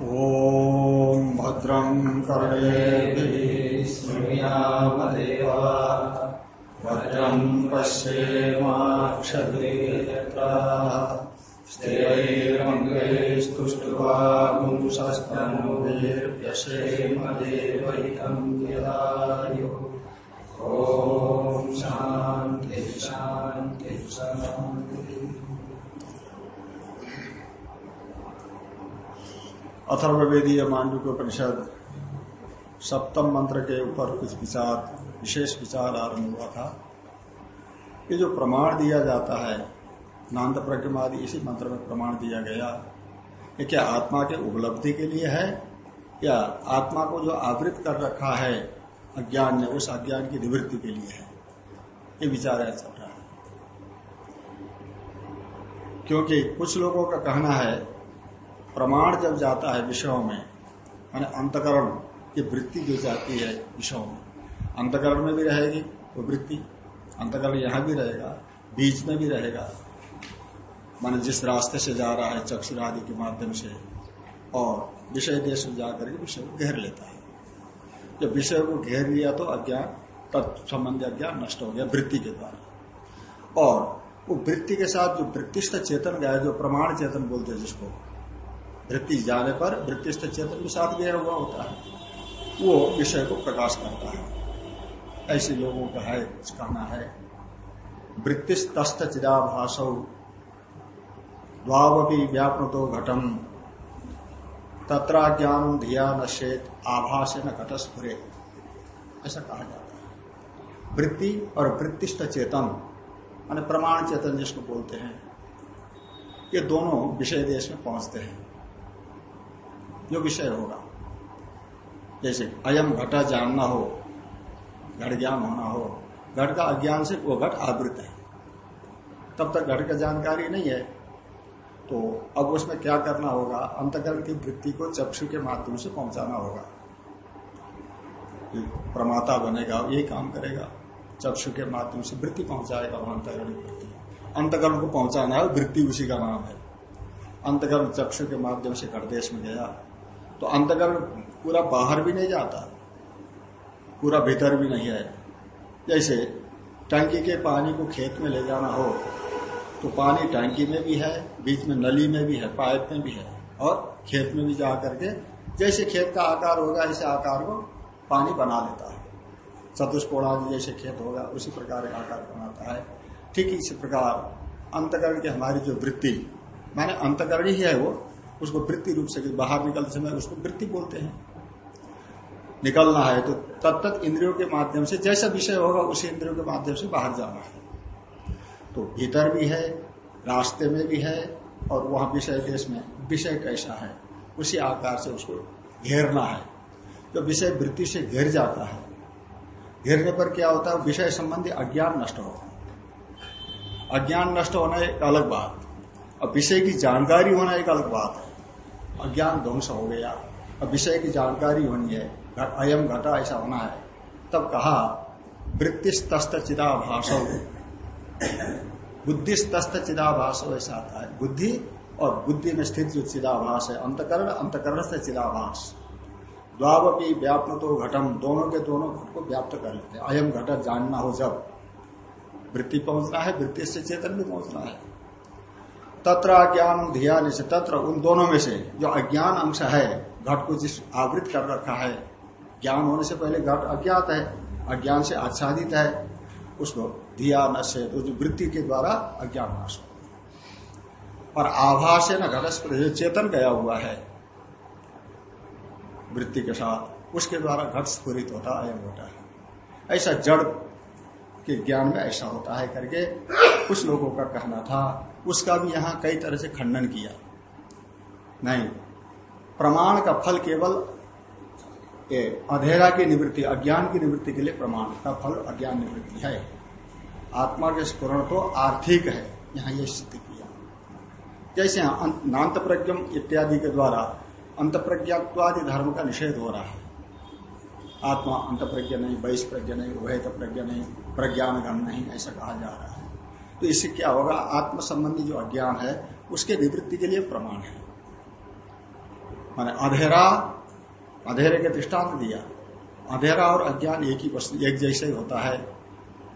ॐ भद्रं कर्णेभिः शृणुयामदेवा भद्रं पश्येमाक्षभिर्यत्राः स्थिरैर्मङ्गैस्तुष्ट्वागुंसस्तनोभिर्व्यसेमदेवहितं यदायुः ॐ शान्ति शान्ति शान्तिः। अथर्ववेदीय मांडू परिषद सप्तम मंत्र के ऊपर कुछ विचार, विशेष विचार आरंभ हुआ था। ये जो प्रमाण दिया जाता है नान्द प्रज्ञमादि इसी मंत्र में प्रमाण दिया गया। ये क्या आत्मा के उपलब्धि के लिए है? या आत्मा को जो आवृत कर रखा है, अज्ञान ने, उस अज्ञान की निवृत्ति के लिए है? ये विचार है चल रहा है। क्योंकि कुछ लोगों का कहना है प्रमाण जब जाता है विषयों में माने अंतकरण की वृत्ति जो जाती है विषयों में, अंतकरण में भी रहेगी वो वृत्ति, अंतकरण यहाँ भी रहेगा, बीच में भी रहेगा। माने जिस रास्ते से जा रहा है चक्षुर आदि के माध्यम से, और विषय देश में जाकर के विषय को घेर लेता है। जब विषय को घेर लिया तो अज्ञान, तत्संबंधी अज्ञान नष्ट हो गया वृत्ति के द्वारा। और वो वृत्ति के साथ जो वृत्तिष्ठ चेतन गया जो प्रमाण चेतन बोलते हैं जिसको वृत्ति जाने पर वृत्तिष्ठ चेतन भी साथ गया हुआ होता है। वो विषय को प्रकाश करता है। ऐसे लोगों का है, कहना है वृत्तिस्तस्त चिदाभासौ, द्वावपी व्यापृतो घटम। तत्रा ज्ञान धिया नशेत आभास न घटस्फुरे ऐसा कहा जाता है। वृत्ति और वृत्तिष्ठ चेतन, मान प्रमाण चेतन जिसको बोलते हैं, ये दोनों विषय देश में पहुँचते हैं। जो विषय होगा। जैसे अयम घटा जानना हो, घट ज्ञान होना हो, घट का अज्ञान से वो घट आवृत है। तब तक घट का जानकारी नहीं है। तो अब उसमें क्या करना होगा? अंतकरण की वृत्ति को चक्षु के माध्यम से पहुंचाना होगा। प्रमाता बनेगा, यही काम करेगा। चक्षु के माध्यम से वृत्ति पहुंचाएगा वहाँ अंतकरण वृत्ति। अंतकरण को पहुंचाना है, वृत्ति उसी का नाम है। अंतकरण चक्षु के माध्यम से घटदेश में गया। तो अंतकरण पूरा बाहर भी नहीं जाता, पूरा भीतर भी नहीं है। जैसे टंकी के पानी को खेत में ले जाना हो तो पानी टंकी में भी है, बीच में नली में भी है, पाइप में भी है, और खेत में भी जा करके जैसे खेत का आकार होगा, ऐसे आकार को पानी बना लेता है। चतुष्कोणा जैसे खेत होगा, उसी प्रकार आकार बनाता है। ठीक इसी प्रकार अंतकरण की हमारी जो वृत्ति, माने अंतकरण ही है वो उसको वृत्ति रूप से बाहर निकलते समय उसको वृत्ति बोलते हैं। निकलना है तो तब तक इंद्रियों के माध्यम से जैसा विषय होगा उसी इंद्रियों के माध्यम से बाहर जाना है। तो भीतर भी है, रास्ते में भी है और वहाँ विषय देश में विषय कैसा है, उसी आकार से उसको घेरना है। जो विषय वृत्ति से घेर जाता है, घेरने पर क्या होता है, विषय संबंधी अज्ञान नष्ट हो अज्ञान नष्ट होना एक अलग बात और विषय की जानकारी होना एक अलग बात है। अज्ञान ध्वंस हो गया। अब विषय की जानकारी होनी है। अयम घटा ऐसा होना है। तब कहा वृत्तिस्तस्त चिदाभाष बुद्धिस्तस्त चिदाभाष ऐसा आता है। बुद्धि और बुद्धि में स्थित जो चिदाभास है, अंतकरण अंतकरण से चिदाभास। द्वावपी व्याप्त तो घटम। दोनों के दोनों घट को व्याप्त कर लेते हैं। अयम घट जानना हो जब। वृत्ति पहुँचना है, वृत्ति से चेतन भी पहुँचना है। तत्र अज्ञान धिया से तत्र उन दोनों में से जो अज्ञान अंश है, घट को जिस आवृत कर रखा है, ज्ञान होने से पहले घट अज्ञात है, अज्ञान से आच्छादित है, उसको धिया नशे तो जो वृत्ति के द्वारा अज्ञान नाश हो और आभास है न घट चेतन गया हुआ है, वृत्ति के साथ, उसके द्वारा घट स्फुरित होता, अयम होता है। ऐसा जड़ के ज्ञान में ऐसा होता है करके, कुछ लोगों का कहना था उसका भी यहाँ कई तरह से खंडन किया। नहीं, प्रमाण का फल केवल अधेरा की निवृत्ति, अज्ञान की निवृत्ति के लिए प्रमाण का फल अज्ञान निवृत्ति है। आत्मा के स्पुरण तो आर्थिक है, यहाँ यह सिद्ध किया। जैसे नान्त प्रज्ञम इत्यादि के द्वारा अंत प्रज्ञात्वादि धर्म का निषेध हो रहा है। आत्मा अंत प्रज्ञा नहीं वैश प्रज्ञा नहीं उभयत प्रज्ञा नहीं प्रज्ञान गण नहीं, ऐसा कहा जा रहा है। तो इससे क्या होगा? आत्म संबंधी जो अज्ञान है, उसके निवृत्ति के लिए प्रमाण है। माने अंधेरा, अंधेरे के दृष्टांत दिया। अधेरा और अज्ञान एक ही वस्तु, एक जैसे ही होता है।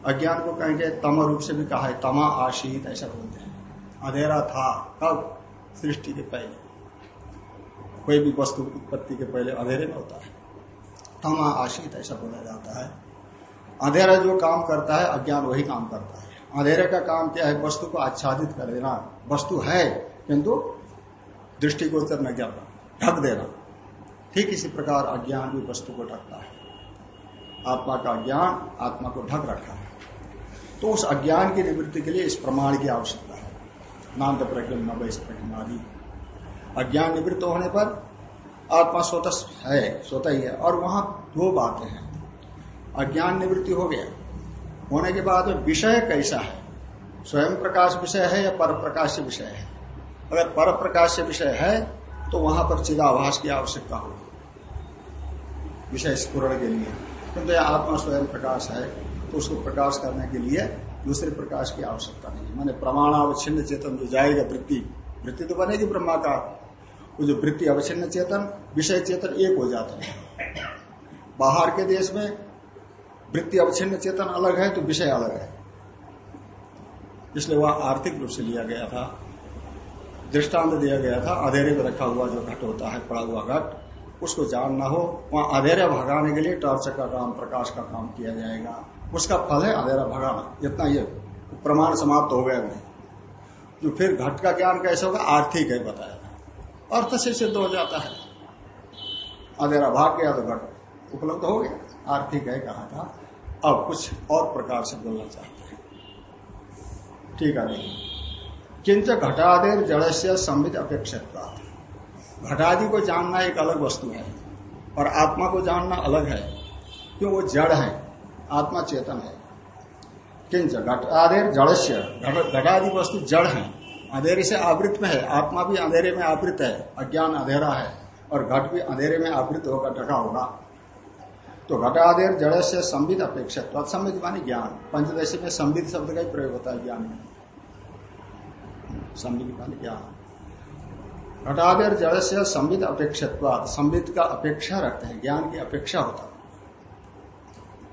अज्ञान को कहेंगे तम रूप से भी कहा है, तमा आशीत, ऐसा बोलते हैं। अधेरा था कब सृष्टि के पहले, कोई भी वस्तु उत्पत्ति के पहले अधेरे में होता है। तमा आशीत, ऐसा बोला जाता है। अंधेरा जो काम करता है, अज्ञान वही काम करता है। अंधेरे का काम क्या है? वस्तु को आच्छादित कर देना। वस्तु है, किंतु दृष्टिगोचर न करना ढक देना। ठीक इसी प्रकार अज्ञान भी वस्तु को ढकता है। आत्मा का ज्ञान आत्मा को ढक रखा है। तो उस अज्ञान की निवृत्ति के लिए इस प्रमाण की आवश्यकता है। नाम प्रज्ञ नव इस आदि। अज्ञान निवृत्त होने पर आत्मा स्वतः है, स्वतः ही है। और वहाँ दो बातें हैं। अज्ञान निवृत्ति हो गया। होने के बाद विषय कैसा है? स्वयं प्रकाश विषय है या पर प्रकाश विषय है? अगर पर प्रकाश विषय है तो वहाँ पर चिदाभास की आवश्यकता होगी। विषय स्पूर्ण के लिए। किंतु यह आत्मा स्वयं प्रकाश है तो उसको प्रकाश करने के लिए दूसरे प्रकाश की आवश्यकता नहीं है। मैंने प्रमाण अवच्छिन्न चेतन जो जाएगा, वृत्ति वृत्ति तो बनेगी ब्रह्माकार वो जो वृत्ति अवच्छिन्न चेतन, विषय चेतन एक हो जाता है। बाहर के देश में वृत्ति अवच्छिन्न चेतन अलग है तो विषय अलग है। इसलिए वह आर्थिक रूप से लिया गया था। दृष्टांत दिया गया था। अधेरे में रखा हुआ जो घट होता है, पड़ा हुआ घट, उसको जानना हो। वहाँ अधेरा भगाने के लिए टॉर्च का काम, प्रकाश का काम किया जाएगा। उसका फल है अधेरा भगाना। इतना ये प्रमाण समाप्त हो गया नहीं। जो फिर घट का ज्ञान कैसे होगा? आर्थिक है, बताया था। अर्थ से सिद्ध हो जाता है। अधेरा भाग गया तो घट उपलब्ध हो गया। आर्थिक है, कहा था। अब कुछ और प्रकार से बोलना चाहते हैं। ठीक है, नहीं। किंच घटादेर जड़ से संविध अपेक्षा घटादि को जानना एक अलग वस्तु है और आत्मा को जानना अलग है, क्यों वो जड़ है, आत्मा चेतन है। किंच घटादेर जड़स्य घटादि वस्तु जड़ है, अंधेरे से आवृत में है, आत्मा भी अंधेरे में आवृत है, अज्ञान अंधेरा है और घट भी अंधेरे में आवृत होगा ढका होगा। तो घटादेर जड़ से संबित अपेक्षा, तत्संबित मानी ज्ञान। पंचदशी में संबित शब्द का ही प्रयोग होता है ज्ञान में। संबित मानी ज्ञान। घटादेर जड़ से संबित अपेक्षा संबित का अपेक्षा रखते हैं, ज्ञान की अपेक्षा होता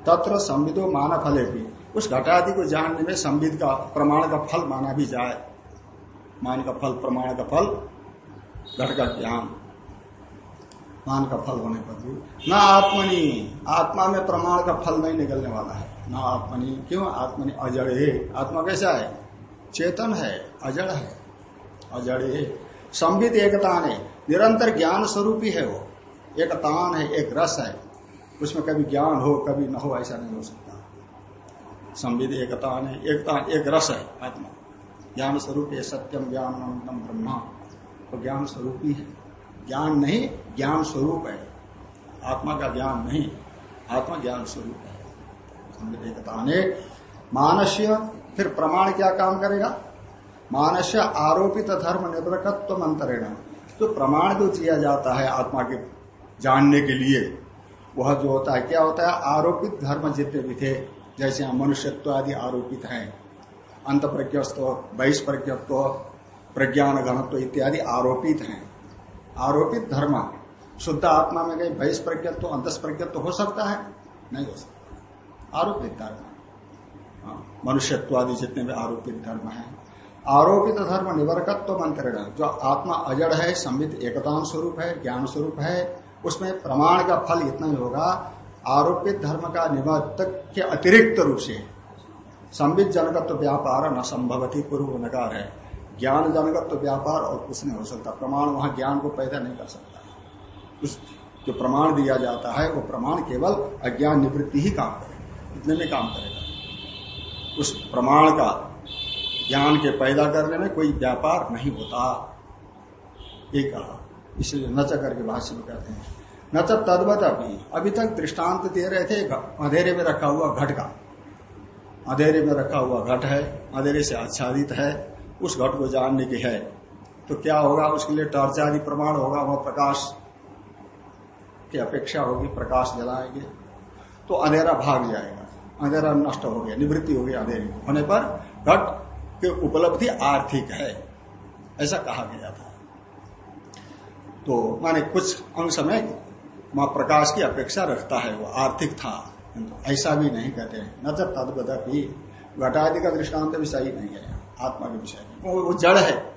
तत्र संबितो मान फले भी, उस घटादि को जानने में संबित का प्रमाण का फल माना भी जाए। मान का फल प्रमाण का फल, घट का ज्ञान। मान का फल होने पर भी। न आत्मनि, आत्मा में प्रमाण का फल नहीं निकलने वाला है। न आत्मनि, क्यों? आत्मनि अजड़। है आत्मा कैसा है? चेतन है, अजड़ है अजड़। है संबित एकतान है। निरंतर ज्ञान स्वरूप ही है वो। एक तान है, एक रस है। उसमें कभी ज्ञान हो, कभी न हो, ऐसा नहीं हो सकता। संबित एकता है। एकता, एक रस है, आत्मा। ज्ञान स्वरूप है, सत्यम ज्ञान ब्रह्मा। तो ज्ञान स्वरूप ही है। ज्ञान नहीं, ज्ञान स्वरूप है। आत्मा का ज्ञान नहीं, आत्मा ज्ञान स्वरूप है। ने मानस्य, फिर प्रमाण क्या काम करेगा? मानस्य आरोपित धर्म निवृकत्व मंत्रेण तो प्रमाण जो किया जाता है आत्मा के जानने के लिए, वह जो होता है, क्या होता है? आरोपित धर्म जितने भी थे, जैसे मनुष्यत्व आदि आरोपित हैं अंत प्रज्ञत्व बहिष्प्रज्ञत्व प्रज्ञान घनत्व इत्यादि आरोपित हैं। आरोपित धर्म शुद्ध आत्मा में कहीं अंत प्रज्ञत्व हो सकता है? नहीं हो सकता। आरोपित धर्म हाँ, मनुष्यत्व आदि जितने भी आरोपित धर्म है आरोपित धर्म निवर्कत्व मंत्रण जो आत्मा अजड़ है संबित एकतान स्वरूप है ज्ञान स्वरूप है उसमें प्रमाण का फल इतना ही होगा आरोपित धर्म का निवर्तक के अतिरिक्त रूप से संबित जनकत्व व्यापार न संभवती पूर्व नकार है। ज्ञान जनकत्व व्यापार और कुछ नहीं हो सकता। प्रमाण वहाँ ज्ञान को पैदा नहीं कर सकता। उस जो प्रमाण दिया जाता है, वो प्रमाण केवल अज्ञान निवृत्ति ही काम करेगा। इतने में काम करेगा। उस प्रमाण का ज्ञान के पैदा करने में कोई व्यापार नहीं होता। ये कहा। इसलिए नच करके भाष्य में कहते हैं। नच तद्वत अभी। अभी तक दृष्टांत दे रहे थे अंधेरे में रखा हुआ घट का। अंधेरे में रखा हुआ घट है। अंधेरे से आच्छादित है। उस घट को जानने की है। तो क्या होगा? उसके लिए टॉर्च आदि प्रमाण होगा, वह प्रकाश की अपेक्षा होगी, प्रकाश जलाएँगे। तो अंधेरा भाग जाएगा। अंधेरा नष्ट हो गया, निवृत्ति हो गई अंधेरे होने पर घट की उपलब्धि आर्थिक है। ऐसा कहा गया था। तो माने कुछ अंश में वहाँ प्रकाश की अपेक्षा रखता है, वो आर्थिक था। ऐसा भी नहीं कहते न जब तदपि घटादि का दृष्टांत भी सही नहीं है। आत्मा के विषय में वो जड़ है।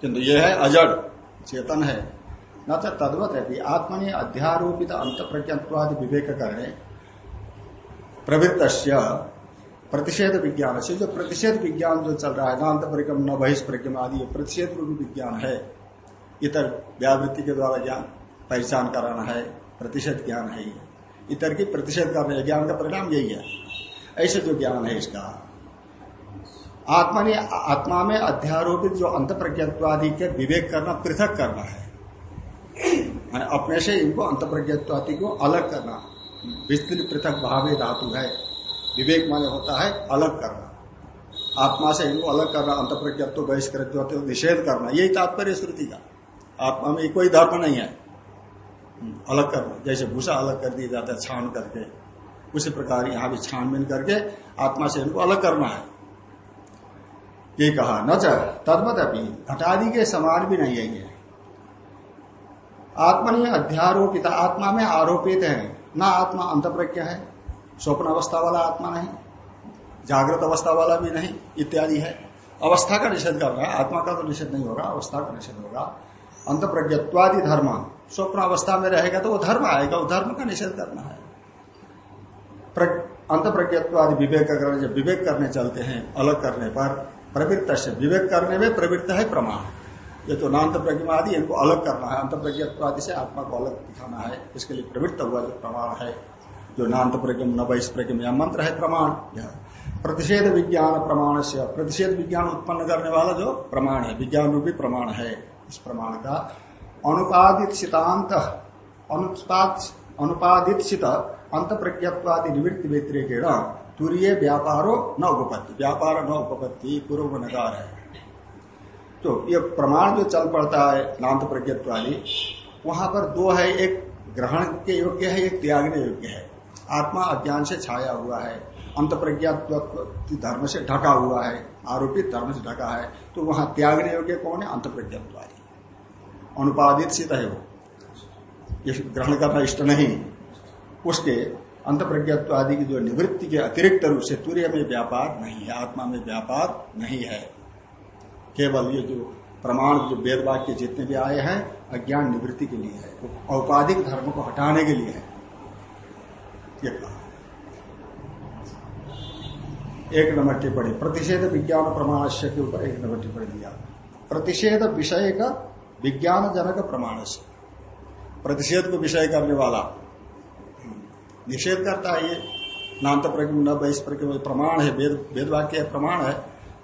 किंतु यह है अजड़, चेतन है। न तो तद्वत है आत्मा ने अध्यारोपित अंत प्रज्ञत्वादि विवेक करने प्रवृत्त प्रतिषेध विज्ञान से, जो प्रतिषेध विज्ञान जो चल रहा है नान्त परिक्रम, न बहिष्प्रज्ञम आदि प्रतिषेध रूपी विज्ञान है। इतर व्यावृत्ति के द्वारा ज्ञान पहचान कराना है, प्रतिषेध ज्ञान है ये। इतर की प्रतिषेध करना है ज्ञान का परिणाम यही है। ऐसे जो ज्ञान है इसका आत्मा ने आत्मा में अध्यारोपित जो अंत प्रज्ञत्वादि के विवेक करना, पृथक करना है। अपने से इनको अंत प्रज्ञत्वादि को अलग करना, विस्तृत पृथक भावे धातु है। विवेक माने होता है अलग करना। आत्मा से इनको अलग करना अंत प्रज्ञत्व बहिष्कृत निषेध करना, यही तात्पर्य श्रुति का। आत्मा में कोई धर्म नहीं है। अलग करना, जैसे भूसा अलग कर दिया जाता है, छान करके। उसी प्रकार यहाँ भी छानबीन करके आत्मा से इनको अलग करना है। ये कहा, न तदमत अभी घटादि के समान भी नहीं है ये। आत्मनि अध्यारोपित, आत्मा में आरोपित है, ना आत्मा अंत प्रज्ञा है, स्वप्न अवस्था वाला आत्मा नहीं, जागृत अवस्था वाला भी नहीं, इत्यादि है। अवस्था का निषेध कर रहा है, आत्मा का तो निषेध नहीं होगा, अवस्था का निषेध होगा। अंत प्रज्ञत्वादि धर्म, स्वप्न अवस्था में रहेगा तो वो धर्म आएगा, वो धर्म का निषेध करना है। अंत प्रज्ञत्वादि विवेक जब विवेक करने चलते हैं, अलग करने पर प्रवृत्त से विवेक करने में प्रवृत्त है प्रमाण। ये तो नान्त आदि, इनको अलग करना है। अंत प्रज्ञत्वादि से आत्मा को अलग दिखाना है। इसके लिए प्रवृत्त हुआ जो प्रमाण है, जो नान्त प्रज्ञ न वैश प्रज्ञ मंत्र है प्रमाण, यह प्रतिषेध विज्ञान प्रमाण से प्रतिषेध विज्ञान उत्पन्न करने वाला जो प्रमाण है, विज्ञान रूपी प्रमाण है। इस प्रमाण का अनुपादित सितांत अनुपादित सित अंत प्रज्ञत्वादि निवृत्ति व्यतिरेकेण तुरीय व्यापारो न उपपत्ति, व्यापार न उपपत्ति, पूर्व नकार है। तो ये प्रमाण जो चल पड़ता है नान्त प्रज्ञत्वादि वहाँ पर दो है, एक ग्रहण के योग्य है, एक त्यागने योग्य है। आत्मा अज्ञान से छाया हुआ है अंत प्रज्ञात्व धर्म से ढका हुआ है, आरोपित धर्म से ढका है तो वहाँ त्यागने योग्य कौन है? अंत प्रज्ञत्वादि अनुपादित सित है वो। ग्रहण करना इष्ट नहीं। उसके अंत प्रज्ञत्व आदि की जो निवृत्ति के अतिरिक्त रूप से तूर्य में व्यापार नहीं है, आत्मा में व्यापार नहीं है। केवल ये जो प्रमाण, जो वेद वाक्य जितने भी आए हैं, अज्ञान निवृत्ति के लिए है औपाधिक धर्म को हटाने के लिए है। एक नंबर टिप्पणी, प्रतिषेध विज्ञान प्रमाण के ऊपर एक नंबर टिप्पणी दिया। प्रतिषेध विषय का विज्ञान जनक प्रमाण प्रतिषेध को विषय करने वाला निषेध करता है ये। नान्त प्रज्ञ न बहिष प्रज्ञ प्रमाण है, वेद वेद प्रमाण है।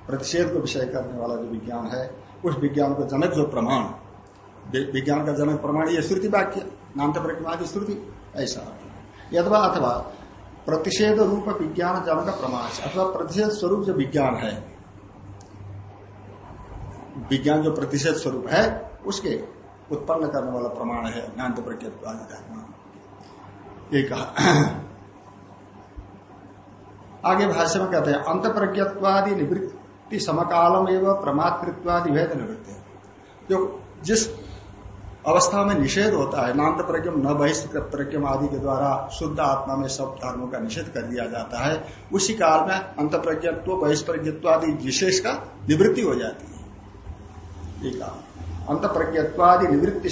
प्रतिषेध को विषय करने वाला जो विज्ञान है, उस विज्ञान को जनक जो प्रमाण। विज्ञान का जनक प्रमाण, ये श्रुति वाक्य नान्त प्रज्ञा श्रुति, ऐसा यथवा अथवा प्रतिषेध रूप विज्ञान जनक प्रमाण अथवा प्रतिषेध स्वरूप जो विज्ञान है, विज्ञान जो प्रतिषेध स्वरूप है, उसके उत्पन्न करने वाला प्रमाण है ज्ञान प्रज्ञा धर्म ये कहा। आगे भाष्य में कहते हैं अंत प्रज्ञत्वादि निवृत्ति समकालम एवं प्रमातृत्वादि भेद निवृत्ति। जो जिस अवस्था में निषेध होता है नान्त प्रज्ञम न बहिष्कृत प्रज्ञम आदि के द्वारा शुद्ध आत्मा में सब धर्मों का निषेध कर दिया जाता है, उसी काल में अंत प्रज्ञत्व बहिष्प्रज्ञत्व आदि विशेष का निवृत्ति हो जाती है। एक अंत प्रज्ञत्वादि निवृत्ति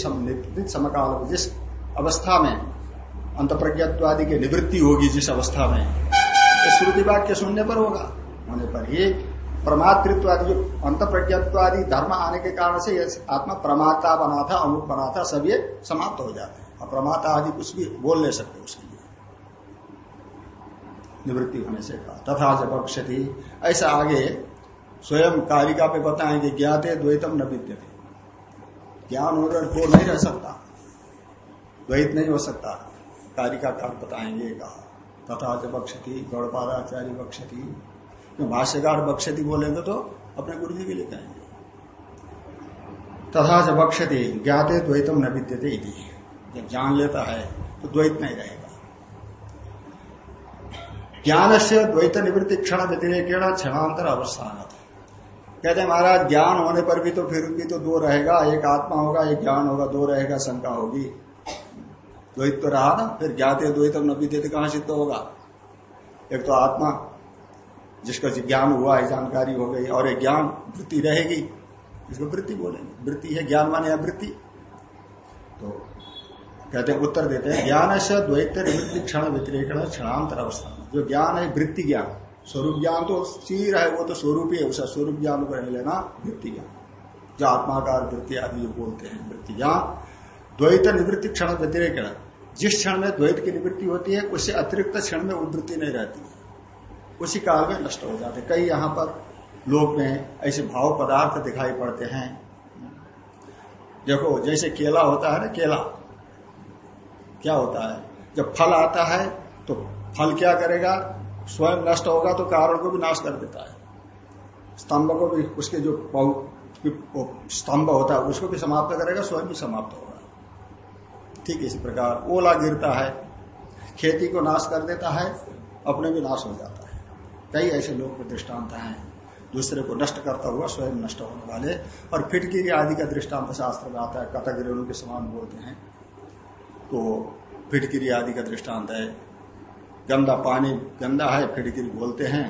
समकाल जिस अवस्था में अंत प्रज्ञत्वादि की निवृत्ति होगी जिस अवस्था में। श्रुति वाक्य सुनने पर होगा। होने पर ही प्रमातृत्वादि जो अंत प्रज्ञत्वादि धर्म आने के कारण से आत्मा प्रमाता बना था अमुक बना था सब ये समाप्त हो जाते हैं। और प्रमाता आदि कुछ भी बोल नहीं सकते उसके लिए। निवृत्ति होने से कहा तथा जब क्षति ऐसा आगे स्वयं कारिका पे बताएँगे, ज्ञाते द्वैतम न विद्य ज्ञान हो को नहीं रह सकता। द्वैत नहीं हो सकता। कारिका काल बताएँगे कहा। तथा च बक्षती गौड़पादाचार्य बक्षती भाष्यकार बक्षती बोलेंगे तो अपने गुरु जी के लिए कहेंगे। तथा च बक्षती ज्ञाते द्वैतम न विद्यते जब जान लेता है तो द्वैत नहीं रहेगा। ज्ञान से द्वैत निवृत्ति क्षण व्यतिरेकेण क्षणांतर अवस्थान कहते हैं, महाराज, ज्ञान होने पर भी तो फिर भी तो दो रहेगा। एक आत्मा होगा, एक ज्ञान होगा, दो रहेगा, शंका होगी। द्वैत तो रहा ना, फिर ज्ञाते द्वैत न विद्यते कहाँ सिद्ध होगा? एक तो आत्मा, जिसका ज्ञान हुआ है, जानकारी हो गई, और एक ज्ञान, वृत्ति रहेगी, इसको वृत्ति बोलेंगे। वृत्ति है ज्ञान माने वृत्ति तो कहते हैं, उत्तर देते हैं ज्ञान से द्वैत निवृत्ति क्षण व्यतिरेक क्षणांतर अवस्था। जो ज्ञान है, वृत्ति ज्ञान। स्वरूप ज्ञान तो चीर है, वो तो स्वरूप ही है उसका स्वरूप ज्ञान को नहीं लेना वृत्ति ज्ञान। जो आत्माकार वृत्ति आदि जो बोलते हैं, वृत्ति ज्ञान। द्वैत निवृत्ति क्षण व्यतिरेक जिस क्षण में द्वैत की निवृत्ति होती है उससे अतिरिक्त क्षण में वृत्ति नहीं रहती। उसी काल में नष्ट हो जाते कई यहाँ पर लोक में ऐसे भाव पदार्थ दिखाई पड़ते हैं। देखो, जैसे केला होता है ना, केला। क्या होता है? जब फल आता है तो फल क्या करेगा? स्वयं नष्ट होगा तो कारण को भी नाश कर देता है। स्तंभ को भी, उसके जो स्तंभ होता है, उसको भी समाप्त करेगा, स्वयं भी समाप्त होगा। ठीक इसी प्रकार। ओला गिरता है, खेती को नाश कर देता है, अपने भी नाश हो जाता है। कई ऐसे लोग दृष्टांत हैं, दूसरे को नष्ट करता हुआ स्वयं नष्ट होने वाले। और फिटगिरी आदि का दृष्टांत शास्त्र में आता है कथगिरी के समान बोलते हैं। तो फिटगिरी आदि का दृष्टांत है, गंदा पानी, गंदा है फिटगिरी बोलते हैं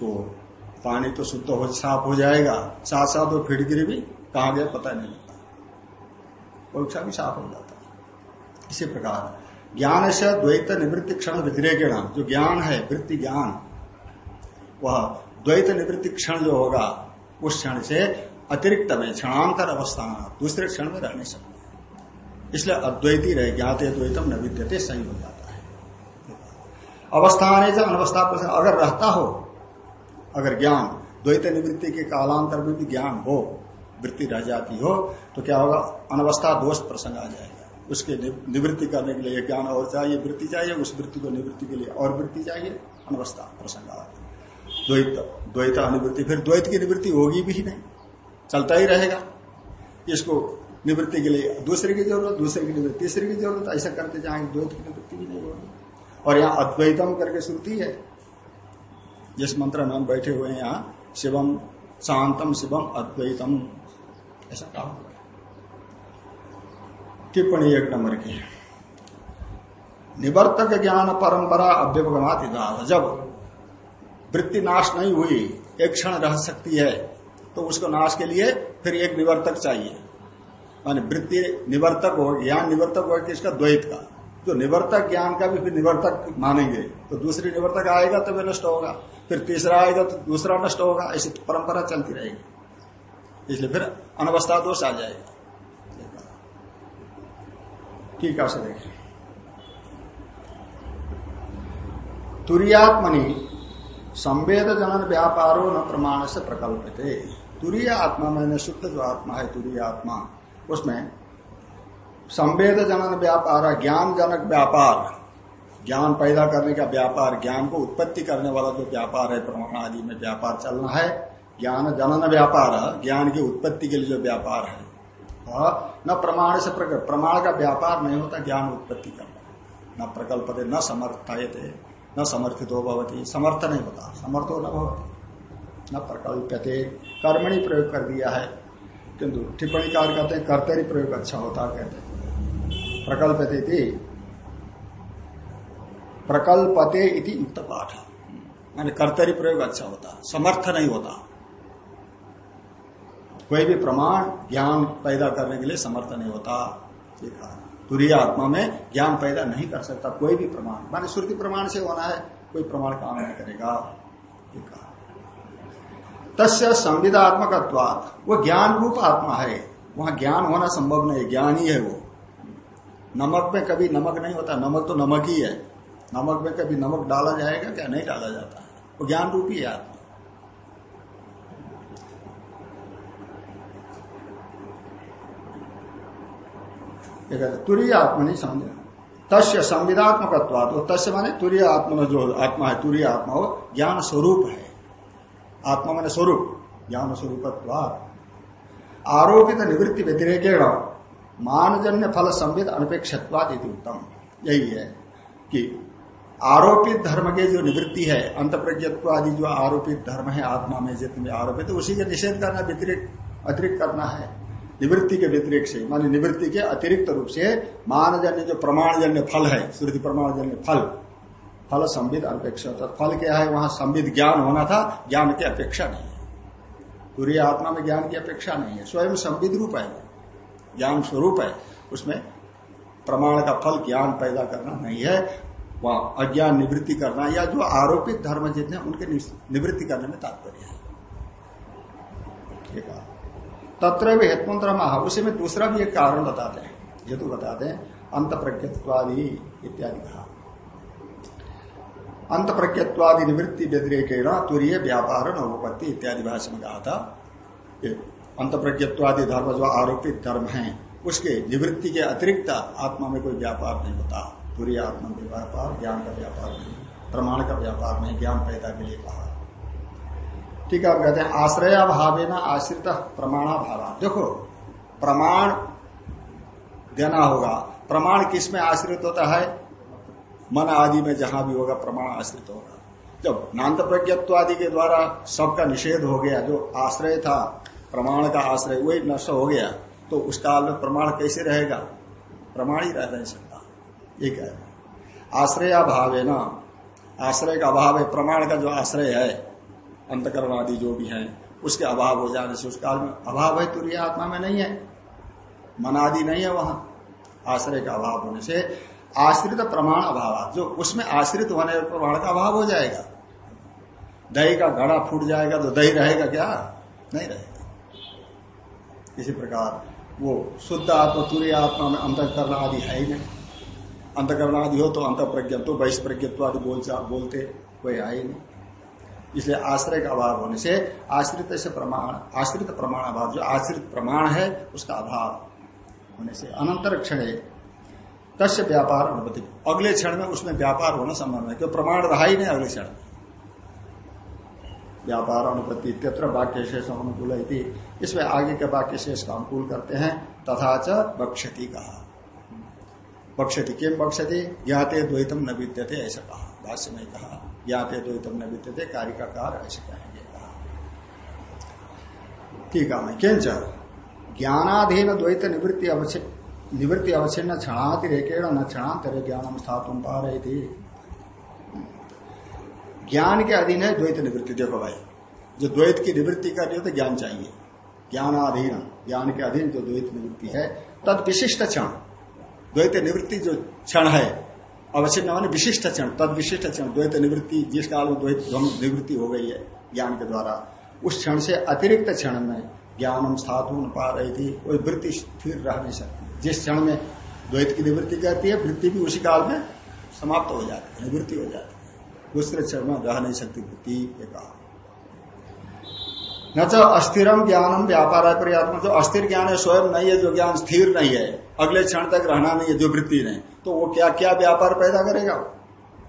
तो पानी तो शुद्ध हो, साफ़ हो जाएगा। साथ साथ वो फिटगिरी भी कहा गया पता नहीं लगता। परीक्षा भी साफ़ हो जाता इसी प्रकार ज्ञान से द्वैत निवृत्ति क्षण व्यतिरेक जो ज्ञान है, वृत्ति ज्ञान, वह द्वैत निवृत्ति क्षण जो होगा, उस क्षण से अतिरिक्त में क्षणांतर अवस्था दूसरे क्षण में रह नहीं सकते। इसलिए अद्वैती रहे ज्ञाते द्वैतम न विद्यते, सही हो जाता है। अवस्थान है अनवस्था प्रसंग अगर रहता हो, अगर ज्ञान, द्वैत निवृत्ति के कालांतर में भी ज्ञान हो, वृत्ति रह जाती हो तो क्या होगा? अनवस्था दोष प्रसंग आ जाएगा। उसके निवृत्ति करने के लिए ज्ञान और चाहिए, वृत्ति चाहिए, उस वृत्ति को निवृत्ति के लिए और वृत्ति चाहिए, अनवस्था प्रसंग द्वैत द्वैत अनुवृत्ति फिर द्वैत की निवृत्ति होगी भी नहीं, चलता ही रहेगा। इसको निवृत्ति के लिए दूसरे की ज़रूरत, दूसरे की निवृत्ति, तीसरे की ज़रूरत, ऐसा करते जाएँगे द्वैत की निवृत्ति भी नहीं होगी। और यहाँ अद्वैतम करके श्रुति है। जिस मंत्र में हम बैठे हुए हैं, यहाँ, शिवम शांतम, शिवम अद्वैतम। ऐसा कहा टिप्पणी एक नंबर की निवर्तक ज्ञान परंपरा अव्यपगमात जब वृत्ति नाश नहीं हुई, एक क्षण रह सकती है तो उसको नाश के लिए फिर एक निवर्तक चाहिए। माने वृत्ति निवर्तक हो, ज्ञान निवर्तक हो किसका द्वैत का। जो निवर्तक ज्ञान का भी फिर निवर्तक मानेंगे तो दूसरी निवर्तक आएगा तो वे नष्ट होगा। फिर तीसरा आएगा तो दूसरा नष्ट होगा। ऐसी परंपरा चलती रहेगी। इसलिए फिर अनवस्था दोष आ जाएगा। ठीक है देखिए तुरियात्मनि संवेद जनन व्यापारो न प्रमाण से प्रकल्पित। तुरीय आत्मा मैंने शुद्ध जो आत्मा है तुरीय आत्मा उसमें संवेद जनन व्यापार ज्ञान जनक व्यापार, ज्ञान पैदा करने का व्यापार, ज्ञान को उत्पत्ति करने वाला जो व्यापार है प्रमाण आदि में व्यापार चलना है। ज्ञान जनन व्यापार, ज्ञान की उत्पत्ति के लिए जो व्यापार है। न प्रमाण से प्रकट प्रमाण का व्यापार नहीं होता, ज्ञान उत्पत्ति करना। न प्रकल्प न समर्थयते, न समर्थित हो भवती, समर्थ नहीं होता, समर्थो न भवती। न प्रकल्पते कर्मणि प्रयोग कर दिया है। किंतु टिप्पणी कार कहते हैं, कर्तरी प्रयोग अच्छा होता कहते हैं। प्रकल्पते थी प्रकल्पते इति युक्त पाठ। माने कर्तरी प्रयोग अच्छा होता, समर्थ नहीं होता। कोई भी प्रमाण ज्ञान पैदा करने के लिए समर्थ नहीं होता। ये कहा। तुरीय आत्मा में ज्ञान पैदा नहीं कर सकता, कोई भी प्रमाण। माने श्रुति प्रमाण से होना है, कोई प्रमाण काम नहीं करेगा। ये कहा। तस्य संविदात्मक वो ज्ञान रूप आत्मा है। वहाँ ज्ञान होना संभव नहीं, ज्ञान ही है वो। नमक में कभी नमक नहीं होता, नमक तो नमक ही है। नमक में कभी नमक डाला जाएगा क्या? नहीं डाला जाता। वो ज्ञान रूपी है आत्मा। तुरीय आत्मा नहीं समझे। तस्य संविधात्मक तो तस्य माने तुरीय आत्मा जो आत्मा है, तुरीय आत्मा हो ज्ञान स्वरूप है। आत्मा माने स्वरूप, ज्ञान स्वरूप आरोपित निवृत्ति व्यतिरेक मानजन्य फल संविद अनपेक्षत्वाद उत्तम। यही है कि आरोपित धर्म के जो निवृत्ति है अंत आदि जो आरोपित धर्म है, आत्मा में जितने आरोपित उसी के निषेध करना व्यतिरिक्त अतिरिक्त करना है। निवृत्ति के व्यतिरिक्त से, मान निवृत्ति के अतिरिक्त रूप से मानजन्य जो प्रमाणजन्य फल है, श्रुति प्रमाणजन्य फल फल संविद अपेक्षा। फल क्या है? वहाँ संविद ज्ञान होना था, ज्ञान की अपेक्षा नहीं है। पूरी आत्मा में ज्ञान की अपेक्षा नहीं है, स्वयं संविद रूप है। ज्ञान स्वरूप है, उसमें प्रमाण का फल ज्ञान पैदा करना नहीं है, वह अज्ञान निवृत्ति करना या जो आरोपित धर्म जितने उनके निवृत्ति करने में तात्पर्य है। ठीक है। तत्र भी हेतुमंत्र महा उसी में दूसरा भी एक कारण बताते हैं। हेतु बताते हैं अंत प्रज्ञत्वादि इत्यादि कहा। अंत प्रज्ञत्वादि निवृत्ति व्यतिरेक तुरीय व्यापार नवोपत्ति इत्यादि भाषा में कहा था। अंत प्रज्ञत्वादि धर्म जो आरोपित धर्म है, उसके निवृत्ति के अतिरिक्त आत्मा में कोई व्यापार नहीं होता। पूरी आत्मा व्यापार, ज्ञान का व्यापार नहीं, प्रमाण का व्यापार नहीं, ज्ञान पैदा के लिए कहा। ठीक है कहते हैं आश्रया भावे न आश्रित प्रमाणा भावा देखो, प्रमाण देना होगा। प्रमाण किसमें आश्रित होता है? मन आदि में जहाँ भी होगा, प्रमाण आश्रित होगा। जब नान्त प्रज्ञत्व आदि के द्वारा सबका निषेध हो गया, जो आश्रय था, प्रमाण का आश्रय, वही नष्ट हो गया तो उस काल में प्रमाण कैसे रहेगा? प्रमाण ही रह नहीं सकता। ये कह रहे आश्रय अभाव है। ना आश्रय का अभाव है, प्रमाण का जो आश्रय है अंतकरण आदि जो भी है, उसके अभाव हो जाने से उस काल में अभाव है, तुरीय आत्मा में नहीं है। मन आदि नहीं है वहाँ, आश्रय का अभाव होने से। आश्रित प्रमाण अभाव, जो उसमें आश्रित होने प्रमाण का अभाव हो जाएगा। दही का घड़ा फूट जाएगा तो दही रहेगा क्या? नहीं रहेगा। इसी प्रकार वो शुद्ध आत्मा, तुरीय आत्मा में अंतकरण आदि है ही नहीं। अंतकरण आदि हो तो अंत प्रज्ञ तो वैश्व आदि बोल बोलते, कोई है ही नहीं। इसलिए आश्रय का अभाव होने से आश्रित से प्रमाण, आश्रित प्रमाण अभाव, जो आश्रित प्रमाण है, उसका अभाव होने से अनंतर क्षण तस्य व्यापार अनुपति अगले क्षण में उसमें व्यापार होना संभव है क्यों प्रमाण रहा ही नहीं अगले क्षण। व्यापार अनुपत्ति तत्र वाक्य शेष अनुकूल इसमें आगे के वाक्य शेष का अनुकूल करते हैं, तथा च बक्षति कहा। बक्षति किम बक्षति ज्ञाते द्वैतम न विद्यते, ऐसा कहा। भाष्य में कहा। ज्ञाते द्वैतम न विद्यते कार्य का कार ऐसे कहेंगे। ठीक है, मैं किंच ज्ञानाधीन द्वैत निवृत्ति अवश्य निवृत्ति अवश्य अवच्छिन्न क्षणातिरेकेण न क्षणांतर ज्ञान स्थापन पा रही थी ज्ञान के अधीन है द्वैत निवृत्ति। देखो भाई, जो द्वैत की निवृत्ति करनी हो तो ज्ञान चाहिए। ज्ञानाधीन, ज्ञान के अधीन जो द्वैत निवृत्ति है तद विशिष्ट क्षण। द्वैत निवृत्ति जो क्षण है अवश्य माने विशिष्ट क्षण तद विशिष्ट क्षण द्वैत निवृत्ति, जिस काल में द्वैत निवृत्ति हो गई है, ज्ञान के द्वारा, उस क्षण से अतिरिक्त क्षण में ज्ञान हम स्थातु पा रही थी कोई वृत्ति स्थिर रह नहीं सकती। जिस क्षण में द्वैत की निवृत्ति कहती है, वृत्ति भी उसी काल में समाप्त हो जाती है, निवृत्ति हो जाती है। दूसरे क्षण में रह नहीं सकती वृत्ति ये कहा न तो अस्थिरम ज्ञानम व्यापार पर्यात्मा जो अस्थिर ज्ञान है, स्वयं नहीं है, जो ज्ञान स्थिर नहीं है। अगले क्षण तक रहना नहीं है, जो वृत्ति नहीं। तो वो क्या क्या व्यापार पैदा करेगा?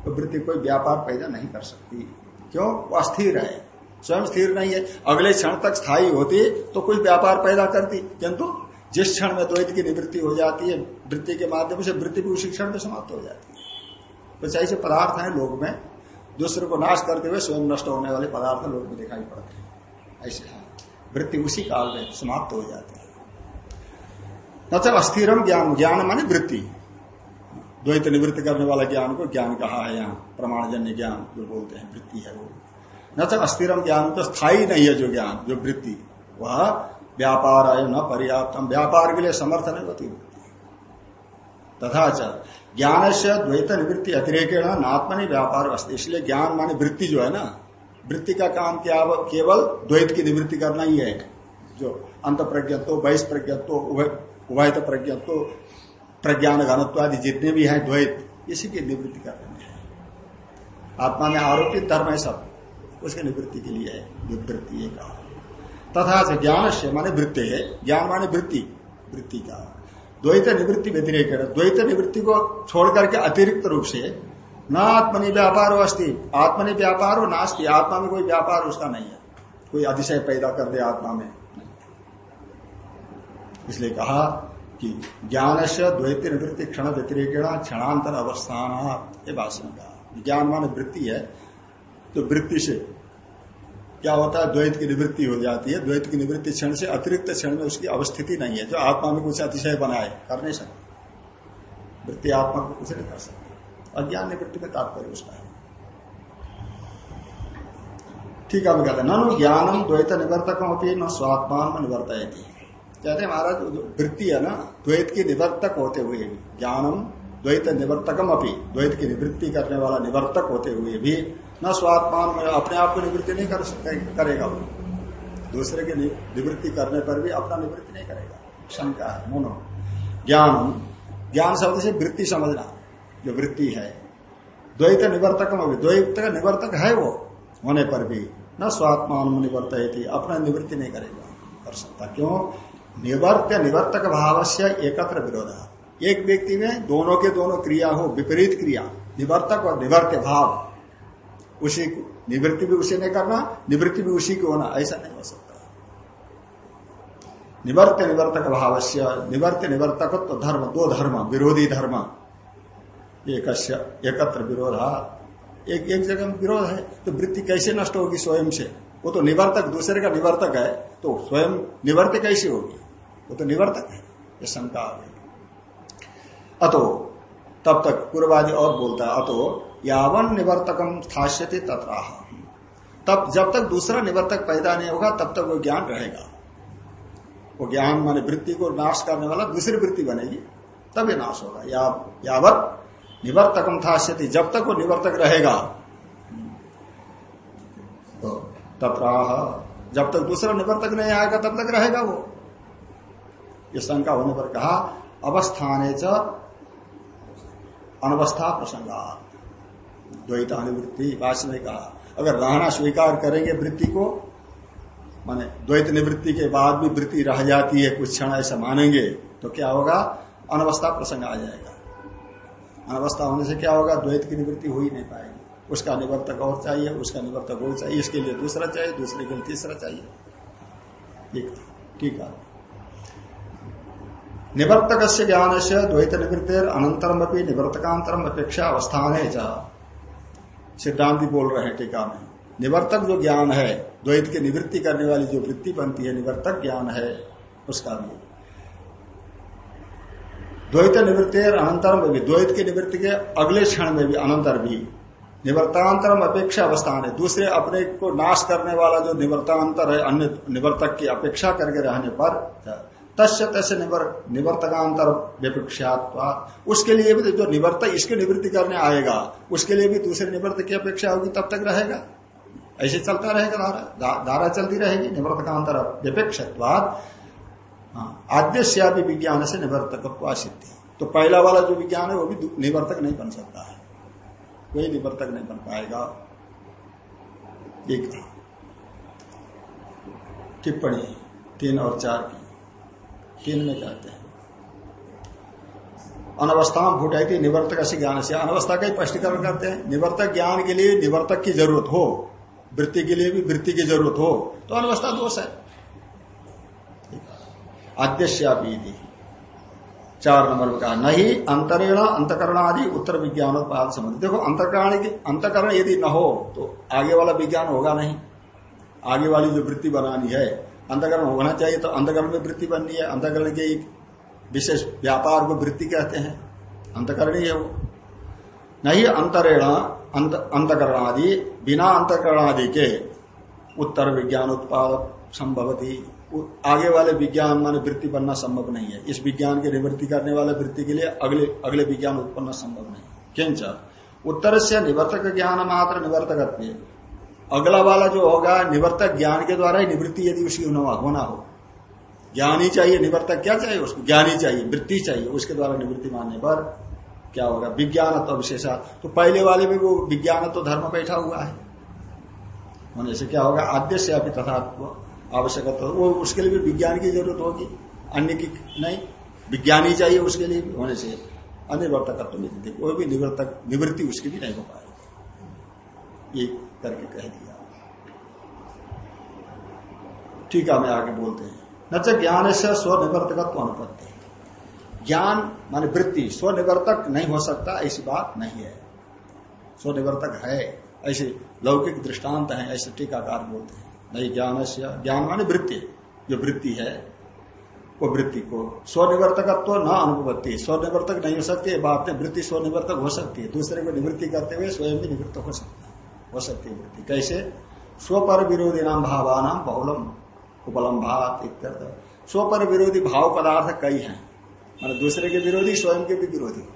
तो वृत्ति कोई व्यापार पैदा नहीं कर सकती। क्यों? वो अस्थिर है। स्वयं स्थिर नहीं है। अगले क्षण तक स्थायी होती तो कोई व्यापार पैदा करती। किंतु जिस क्षण में द्वैत की निवृत्ति हो जाती है, वृत्ति के माध्यम से वृत्ति भी उसी क्षण में समाप्त हो जाती है। कुछ ऐसे पदार्थ है लोग में। दूसरे को नाश करते हुए स्वयं नष्ट होने वाले पदार्थ लोग में दिखाई पड़ते हैं। ऐसे है। वृत्ति उसी काल में समाप्त हो जाती है। न तो अस्थिरम ज्ञान ज्ञान माने वृत्ति। द्वैत निवृत्त करने वाला ज्ञान को ज्ञान कहा है यहाँ, प्रमाणजन्य ज्ञान जो बोलते हैं, वृत्ति है वो। न तो अस्थिरम ज्ञान तो स्थायी नहीं है जो ज्ञान, जो वृत्ति। वह व्यापार आय न पर्याप्तम। व्यापार के लिए समर्थन है वृत्ति। तथा ज्ञान से द्वैत निवृत्ति अतिरेक नात्मनि व्यापार वस्तु इसलिए ज्ञान माने वृत्ति जो है ना वृत्ति का काम क्या केवल द्वैत की निवृत्ति करना ही है। जो अंत प्रज्ञत्व वैश प्रज्ञत्व उभयत प्रज्ञत्व प्रज्ञान घनत्व आदि जितने भी हैं द्वैत, इसी की निवृत्ति कर हैं। आत्मा में आरोपित धर्म है सब, उसकी निवृत्ति के लिए है। विवृत्ति कहा तथा से ज्ञान से माने वृत्ति है। ज्ञान माने वृत्ति वृत्ति का। द्वैत निवृत्ति व्यतिरेक द्वैत निवृत्ति को छोड़ करके अतिरिक्त रूप से न आत्मनि व्यापार अस्थि आत्मनि व्यापार हो नास्ती। आत्मा में कोई व्यापार उसका नहीं है। कोई अतिशय पैदा कर दे आत्मा में। इसलिए कहा कि ज्ञान से द्वैत निवृत्ति क्षण व्यतिरेकेण क्षणांतर अवस्थान ये भाषण कहा। ज्ञान मान वृत्ति है। तो वृत्ति से क्या होता है? द्वैत की निवृत्ति हो जाती है। द्वैत की निवृत्ति क्षण से अतिरिक्त क्षण में उसकी अवस्थिति नहीं है। जो आत्मा में कुछ अतिशय बनाए, कर नहीं सकते। वृत्ति आत्मा को कुछ नहीं कर सकते। अज्ञान निवृत्ति में तात्पर्य उसका है। ठीक है कहते ननु ज्ञानम द्वैत निवर्तक होती न स्वात्मान में निवर्त कहते महाराज वृत्ति है ना, द्वैत की निवर्तक होते हुए भी, ज्ञानम द्वैत निवर्तकम अपनी द्वैत की निवृत्ति करने वाला निवर्तक होते हुए भी, न स्वात्मान में अपने आप को निवृत्ति नहीं कर सकते, करेगा वो। दूसरे की निवृत्ति करने पर भी अपना निवृत्ति नहीं करेगा। शंका है, मोनो। ज्ञान ज्ञान शब्द से वृत्ति समझना। जो वृत्ति है। द्वैत निवर्तकम अभी द्वैत का निवर्तक है वो, होने पर भी। न स्वात्मान निवर्त अपना निवृत्ति नहीं करेगा, कर सकता। क्यों? निवर्त निवर्तक भाव से एकत्र विरोध। एक व्यक्ति में दोनों के दोनों क्रिया हो, विपरीत क्रिया, निवर्तक और निवर्त भाव। उसी को, निवृत्ति भी उसी ने करना, निवृत्ति भी उसी को होना, ऐसा नहीं हो सकता। निवर्त निवर्तक भाव से निवर्त निवर्तक धर्म, दो धर्म, विरोधी धर्म। एकत्र विरोधा एक एक जगह में विरोध है तो वृत्ति कैसे नष्ट होगी स्वयं से? वो तो निवर्तक दूसरे का निवर्तक है तो स्वयं निवर्त कैसे होगी? वो तो निवर्तक है ये शंका आ गई अतो तब तक पूर्वादि और बोलता है अतो यावन निवर्तकम स्थाश्यति तथा तब जब तक दूसरा निवर्तक पैदा नहीं होगा तब तक वो ज्ञान रहेगा। वो ज्ञान माने वृत्ति को नाश करने वाला दूसरी वृत्ति बनेगी तब ये नाश होगा। या, यावत निवर्तकम था जब तक वो निवर्तक रहेगा। तो तत्राह जब तक दूसरा निवर्तक नहीं आएगा, तब तक रहेगा वो। ये शंका होने पर कहा, अवस्थाने च अनवस्था प्रसंगा। द्वैत अनुवृत्ति ने कहा, अगर रहना स्वीकार करेंगे वृत्ति को, माने द्वैत निवृत्ति के बाद भी वृत्ति रह जाती है, कुछ क्षण ऐसा मानेंगे तो क्या होगा? अनवस्था प्रसंग आ जाएगा। अनवस्था होने से क्या होगा? द्वैत की निवृत्ति हो ही नहीं पाएगी। उसका निवर्तक और चाहिए, उसका निवर्तक और चाहिए, इसके लिए दूसरा चाहिए, दूसरे के लिए तीसरा चाहिए। ठीक है। निवर्तक से ज्ञान से द्वैत निवृत्ति अनंतरम अपनी निवर्तकांतरम अपेक्षा अवस्थान है जहा सिद्धांति बोल रहे हैं टीका में। निवर्तक जो ज्ञान है, द्वैत की निवृत्ति करने वाली जो वृत्ति बनती है, निवर्तक ज्ञान है, उसका भी। द्वैत निवृत्ति अनंतर में भी द्वैत की निवृत्ति के अगले क्षण में भी अनंतर भी। निवर्तांतरम अपेक्षा अवस्थान है। दूसरे अपने को नाश करने वाला जो निवर्तांतर है अन्य निवर्तक की अपेक्षा करके रहने पर तस्य तस्य निवर, निवर्तकांतर विपक्षात्वा उसके लिए भी जो निवर्तक इसकी निवृत्ति करने आएगा उसके लिए भी दूसरे निवर्तक की अपेक्षा होगी तब तक रहेगा। ऐसे चलता रहेगा धारा। धारा चलती रहेगी निवर्तकांतर विपेक्षत्वाद हाँ, आद्यश्यापी विज्ञान से निवर्तक सिद्धि तो पहला वाला जो विज्ञान है, वो भी निवर्तक नहीं बन सकता है। कोई निवर्तक नहीं बन पाएगा। एक टिप्पणी तीन और चार की। तीन में कहते हैं? अनवस्था भूटाई निवर्तक से ज्ञान से। अनवस्था का स्पष्टीकरण करते हैं। निवर्तक ज्ञान के लिए निवर्तक की ज़रूरत हो, वृत्ति के लिए भी वृत्ति की ज़रूरत हो तो अनवस्था दोष है। आद्यश्यापी चार नंबर का नहीं, अंतरेण अंतकरण आदि उत्तर विज्ञानोत्पाद संबंध देखो अंतकरण अंतकरण यदि न हो तो आगे वाला विज्ञान होगा नहीं। आगे वाली जो वृत्ति बनानी है, अंतकरण होना चाहिए तो अंतकरण में वृत्ति बननी है। अंतकरण के एक विशेष व्यापार को वृत्ति कहते हैं। अंतकरण ही है वो। नहीं, अंतरेण अंतकरण आदि बिना अंतकरण आदि के उत्तर विज्ञान उत्पाद संभवती। आगे वाले विज्ञान माने वृत्ति बनना संभव नहीं है। इस विज्ञान की निवृत्ति करने वाले वृत्ति के लिए अगले अगले विज्ञान उत्पन्न संभव नहीं। किंच? उत्तर से निवर्तक ज्ञान मात्र निवर्तक अगला वाला जो होगा, निवर्तक ज्ञान के द्वारा ही निवृत्ति यदि उसकी होना हो ज्ञान ही। चाहिए, निवर्तक क्या चाहिए उसको? ज्ञान ही चाहिए, वृत्ति चाहिए, उसके द्वारा निवृत्ति मानने पर क्या होगा? विज्ञान तो विशेषा। तो पहले वाले में वो विज्ञान तो धर्म बैठा हुआ है। होने से क्या होगा? आद्य से अभी तथा आवश्यकता वो उसके लिए भी विज्ञान की ज़रूरत होगी। अन्य की नहीं। विज्ञान ही चाहिए उसके लिए होने से अनिवर्तक तो कोई भी निवर्तक, निवृत्ति उसकी भी नहीं हो पाएगी। ये करके कह दिया। ठीक है मैं आगे बोलते हैं। न तो ज्ञान से स्वनिवर्तकत्व अनुपत्ति। ज्ञान माने वृत्ति, स्वनिवर्तक नहीं हो सकता, ऐसी बात नहीं है। स्वनिवर्तक है। ऐसे लौकिक दृष्टांत है, ऐसे टीकाकार बोलते हैं। नहीं ज्ञान से, ज्ञान माने वृत्ति। जो वृत्ति है, वो वृत्ति को स्वनिवर्तकत्व न अनुभवती। स्वनिवर्तक नहीं हो सकती बात में वृत्ति स्वनिवर्तक हो सकती है। दूसरे को निवृत्ति करते हुए स्वयं भी निवृत्त हो सकता है। हो सकती है वृत्ति। कैसे? स्वपर विरोधी नाम भावानाम बहुलम उपलम्भात इत्यर्थ। स्वपर विरोधी भाव पदार्थ कई हैं। मान दूसरे के विरोधी, स्वयं के भी विरोधी।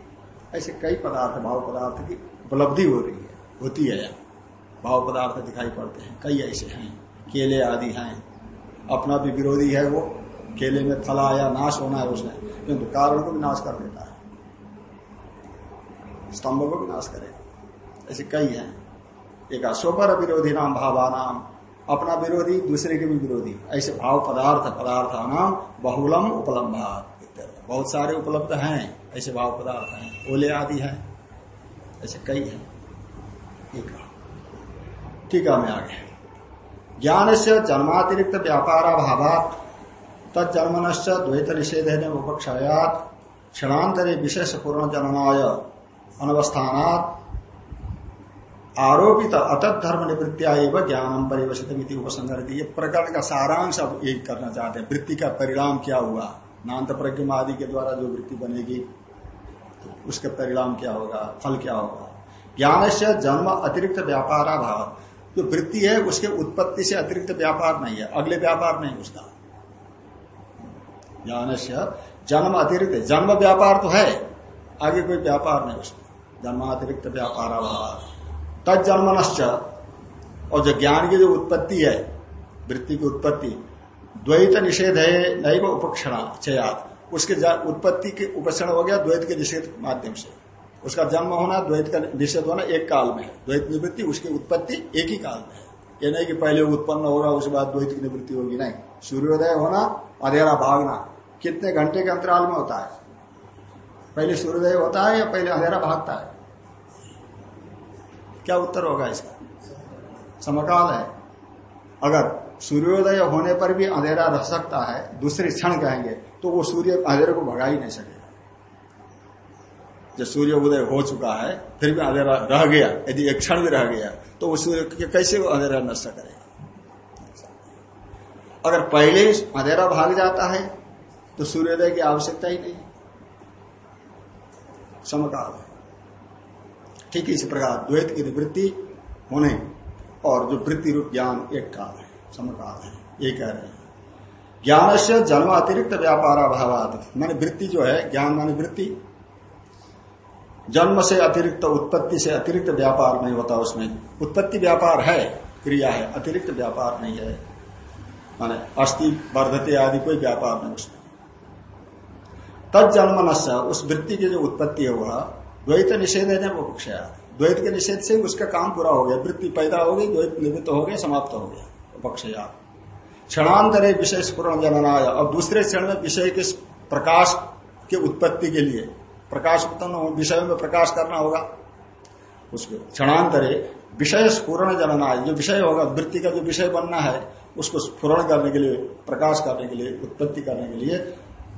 ऐसे कई पदार्थ, भाव पदार्थ की उपलब्धि हो रही है, होती है। भाव पदार्थ दिखाई पड़ते हैं। कई ऐसे हैं। केले आदि हैं। अपना भी विरोधी है वो, केले में फल आया नाश होना है उसने, किंतु कारण को भी नाश कर देता है। स्तंभ को भी नाश करेगा ऐसे कई हैं। एक अशोपर विरोधी नाम भावानाम अपना विरोधी दूसरे के भी विरोधी। ऐसे भाव पदार्थ पदार्थ नाम बहुलम उपलम्भा बहुत सारे उपलब्ध हैं, ऐसे भाव पदार्थ हैं। ओले आदि हैं। ऐसे कई हैं। टीका में आगे। ज्ञान से जन्मातिरिक्त व्यापार अभाव तत्जन्मनश्च द्वैत निषेध उपक्षायात क्षणांतरे विशेष पूर्ण जननाय अनवस्थानात। आरोपित अतत धर्म निवृत्तिया ज्ञानम परिवशित उपसंग ये प्रकरण का सारांश अब एक करना चाहते हैं। वृत्ति का परिणाम क्या हुआ? नान्त प्रज्ञ आदि के द्वारा जो वृत्ति बनेगी तो उसके परिणाम क्या होगा? फल क्या होगा? ज्ञान से जन्म अतिरिक्त व्यापार भाव जो वृत्ति है, उसके उत्पत्ति से अतिरिक्त व्यापार नहीं है। अगले व्यापार नहीं उसका। ज्ञान जन्म अतिरिक्त। जन्म व्यापार तो है, आगे कोई व्यापार नहीं उसमें जन्मातिरिक्त व्यापार अभाव तत्जन्मनश्च और जो ज्ञान की जो उत्पत्ति है, वृत्ति की उत्पत्ति, द्वैत निषेध है नहीं वो उपक्षण, चयात। उसके उत्पत्ति के उपक्षण हो गया, द्वैत के निषेध माध्यम से। उसका जन्म होना, द्वैत का निषेध होना एक काल में है। द्वैत निवृत्ति, उसकी उत्पत्ति एक ही काल में है। ये नहीं कि पहले उत्पन्न होगा उसके बाद द्वैत की निवृत्ति होगी, नहीं। सूर्योदय होना अधेरा भागना। कितने घंटे के अंतराल में होता है? पहले सूर्योदय होता है या पहले अंधेरा भागता है? क्या उत्तर होगा इसका? समकाल है। अगर सूर्योदय होने पर भी अंधेरा रह सकता है, दूसरे क्षण कहेंगे तो वो सूर्य अंधेरे को भगा ही नहीं सकेगा जब सूर्य उदय हो चुका है, फिर भी अंधेरा रह गया। यदि एक क्षण भी रह गया तो वो सूर्य कैसे अंधेरा नष्ट करेगा? अगर पहले अंधेरा भाग जाता है तो सूर्योदय की आवश्यकता ही नहीं। समकाल है। ठीक इसी प्रकार द्वैत की निवृत्ति होने और जो वृत्ति रूप ज्ञान, एक काल है। समकाल है। ये कह रहे हैं। ज्ञान से जन्म अतिरिक्त व्यापार अभाव मानी वृत्ति जो है, ज्ञान मानी वृत्ति। जन्म से अतिरिक्त, उत्पत्ति से अतिरिक्त व्यापार नहीं होता उसमें। उत्पत्ति व्यापार है, क्रिया है, अतिरिक्त व्यापार नहीं है। माने अस्थि, वर्धते आदि कोई व्यापार नहीं उसमें। तत्जन्म उस वृत्ति की जो उत्पत्ति है वह द्वैत निषेध है वो पक्षया द्वैत के निषेध से उसका काम पूरा हो गया। वृत्ति पैदा हो गई, द्वैत निवृत्त हो गया, समाप्त हो गया पक्षया क्षणांतरे विषय स्पूर्ण जननाय। और दूसरे क्षण में विषय के प्रकाश के उत्पत्ति के लिए प्रकाश उत्पन्न विषय में प्रकाश करना होगा। उसको क्षणांतरे विषय स्पूर्ण जननाय जो विषय होगा, वृत्ति का जो विषय बनना है, उसको स्फुरण करने के लिए, प्रकाश करने के लिए, उत्पत्ति करने के लिए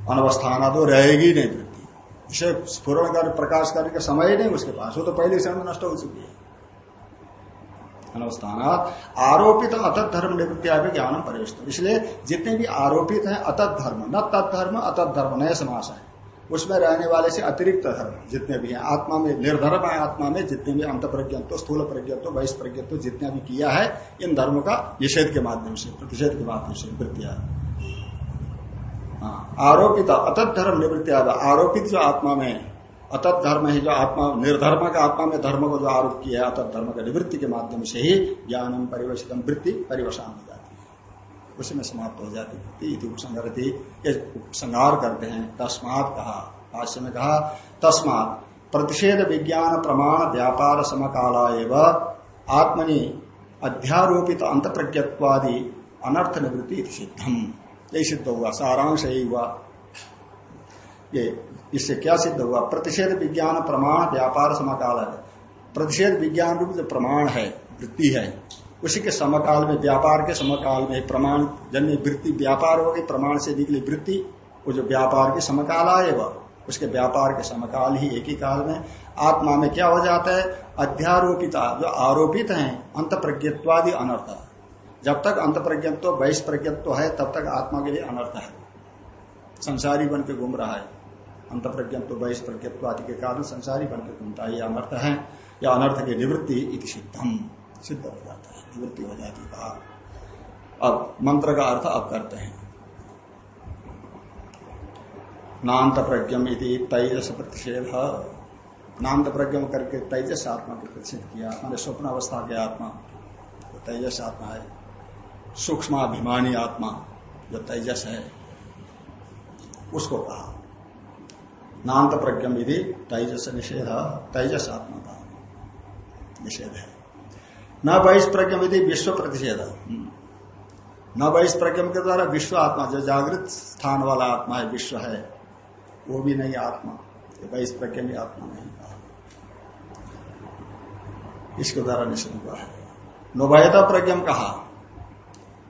अनवस्थाना तो रहेगी नहीं वृत्ति। विषय स्फुरण कर, प्रकाश करने का समय ही नहीं उसके पास, वो तो पहले क्षण में नष्ट हो चुकी है। अनवस्थान आरोपित अतत धर्म निवृत्ति आगे ज्ञान प्रवेश इसलिए जितने भी आरोपित हैं अतत धर्म न तत्धर्म अतत धर्म नए समास है। उसमें रहने वाले से अतिरिक्त धर्म जितने भी हैं आत्मा में निर्धर्म है आत्मा में जितने भी अंत प्रज्ञत्व स्थूल प्रज्ञत्व वैश प्रज्ञत्व जितने भी किया है इन धर्मों का निषेध के माध्यम से प्रतिषेध के माध्यम से वृत्तियाँ हाँ, आरोपित अतत धर्म निवृत्ति आरोपित जो आत्मा में अतत धर्म है जो आत्मा निर्धर्म का आत्मा में धर्म को जो आरोप किया है अतत धर्म का निवृत्ति के माध्यम से ही ज्ञानम परिवेशित वृत्ति जाती है उसी में समाप्त हो जाती वृत्ति उपसंगति उपसंहार करते हैं। तस्मात कहा। भाष्य में कहा, तस्मात प्रतिषेध विज्ञान प्रमाण व्यापार समकाला एवं आत्मनि अध्यारोपित अंत प्रज्ञत्वादि अनर्थ निवृत्ति सिद्धम। यही सिद्ध हुआ, सारांश यही हुआ। ये, इससे क्या सिद्ध हुआ? प्रतिषेध विज्ञान प्रमाण व्यापार समकाल। प्रतिषेध विज्ञान रूप जो प्रमाण है, वृत्ति है। उसी के समकाल में व्यापार के समकाल में प्रमाण, जन्य वृत्ति व्यापार होगी, प्रमाण से निकली वृत्ति, वो जो व्यापार की समकाल आए वह, उसके व्यापार के समकाल ही एक ही काल में आत्मा में क्या हो जाता है? अध्यारोपिता, जो आरोपित है अंत प्रज्ञत्वादि अनर्थ। जब तक अंत प्रज्ञत्व वैश प्रज्ञत्व है, तब तक आत्मा के लिए अनर्थ है। संसारी बन के घूम रहा है। अंत प्रज्ञत्व वैश प्रज्ञत्व आदि के कारण संसारी बन के घूमता है यह अनर्थ है, या अनर्थ की निवृत्ति इति सिद्धम सिद्ध हो जाता है। निवृत्ति हो जाती कहा। अब मंत्र का अर्थ अब करते हैं। नान्त प्रज्ञम यदि तेजस प्रतिषेध। नान्त प्रज्ञम करके तेजस आत्मा को प्रतिषेध किया। मैंने स्वप्न अवस्था के आत्मा। जो तेजस आत्मा है। सूक्ष्म अभिमानी आत्मा जो तेजस है। उसको कहा। नान्त प्रज्ञम यदि तेजस निषेध। तेजस आत्मा का निषेध है। न वैश प्रज्ञम यदि विश्व प्रतिषेध न वैश प्रज्ञम के द्वारा विश्व आत्मा जो जागृत स्थान वाला आत्मा है, विश्व है, वो भी नहीं आत्मा। वैश प्रज्ञम आत्मा नहीं कहा इसके द्वारा निषेध हुआ है। नोभयता प्रज्ञम कहा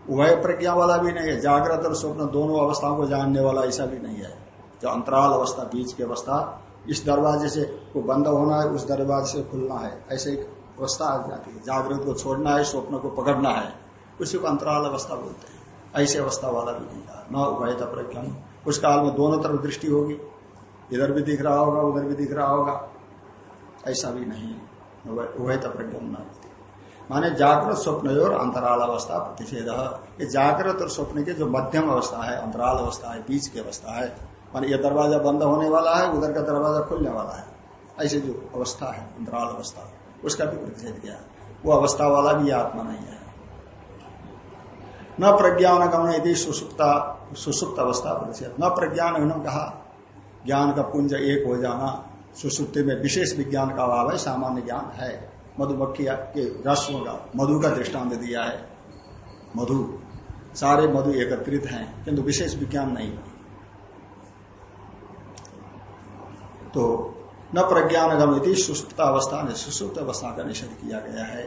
उभय प्रज्ञा वाला भी नहीं है, जागृत और स्वप्न दोनों अवस्थाओं को जानने वाला ऐसा भी नहीं है। जो अंतराल अवस्था, बीच की अवस्था, इस दरवाजे से को बंद होना है, उस दरवाजे से खुलना है, ऐसे अवस्था आ जाती है। जागृत को छोड़ना है, स्वप्न को पकड़ना है। उसी को अंतराल अवस्था बोलते हैं। ऐसी अवस्था वाला भी नहीं था। न उभयता प्रज्ञा उस काल में दोनों तरफ़ दृष्टि होगी। इधर भी दिख रहा होगा, उधर भी दिख रहा होगा। ऐसा भी नहीं उभयता प्रज्ञा न माने जागृत स्वप्न और अंतराल अवस्था प्रतिषेध। ये जागृत और स्वप्न के जो मध्यम अवस्था है, अंतराल अवस्था है, बीच की अवस्था है, माने ये दरवाज़ा बंद होने वाला है, उधर का दरवाज़ा खुलने वाला है। ऐसे जो अवस्था है, अंतराल अवस्था। उसका भी प्रतिषेध किया। वो अवस्था वाला भी आत्मा नहीं है। न प्रज्ञान गमन यदि सुसुप्ता, सुसुप्त अवस्था प्रतिषेध न प्रज्ञान कहा, ज्ञान का पुंज एक हो जाना, सुसुप्ति में विशेष विज्ञान का अभाव है, सामान्य ज्ञान है। मधुमक्खी के रस होगा मधु का दृष्टांत दिया है। मधु, सारे मधु एकत्रित हैं, किंतु विशेष विज्ञान नहीं। तो न प्रज्ञान गमिति सुस्त अवस्था ने सुसुप्त अवस्था का निषेध किया गया है।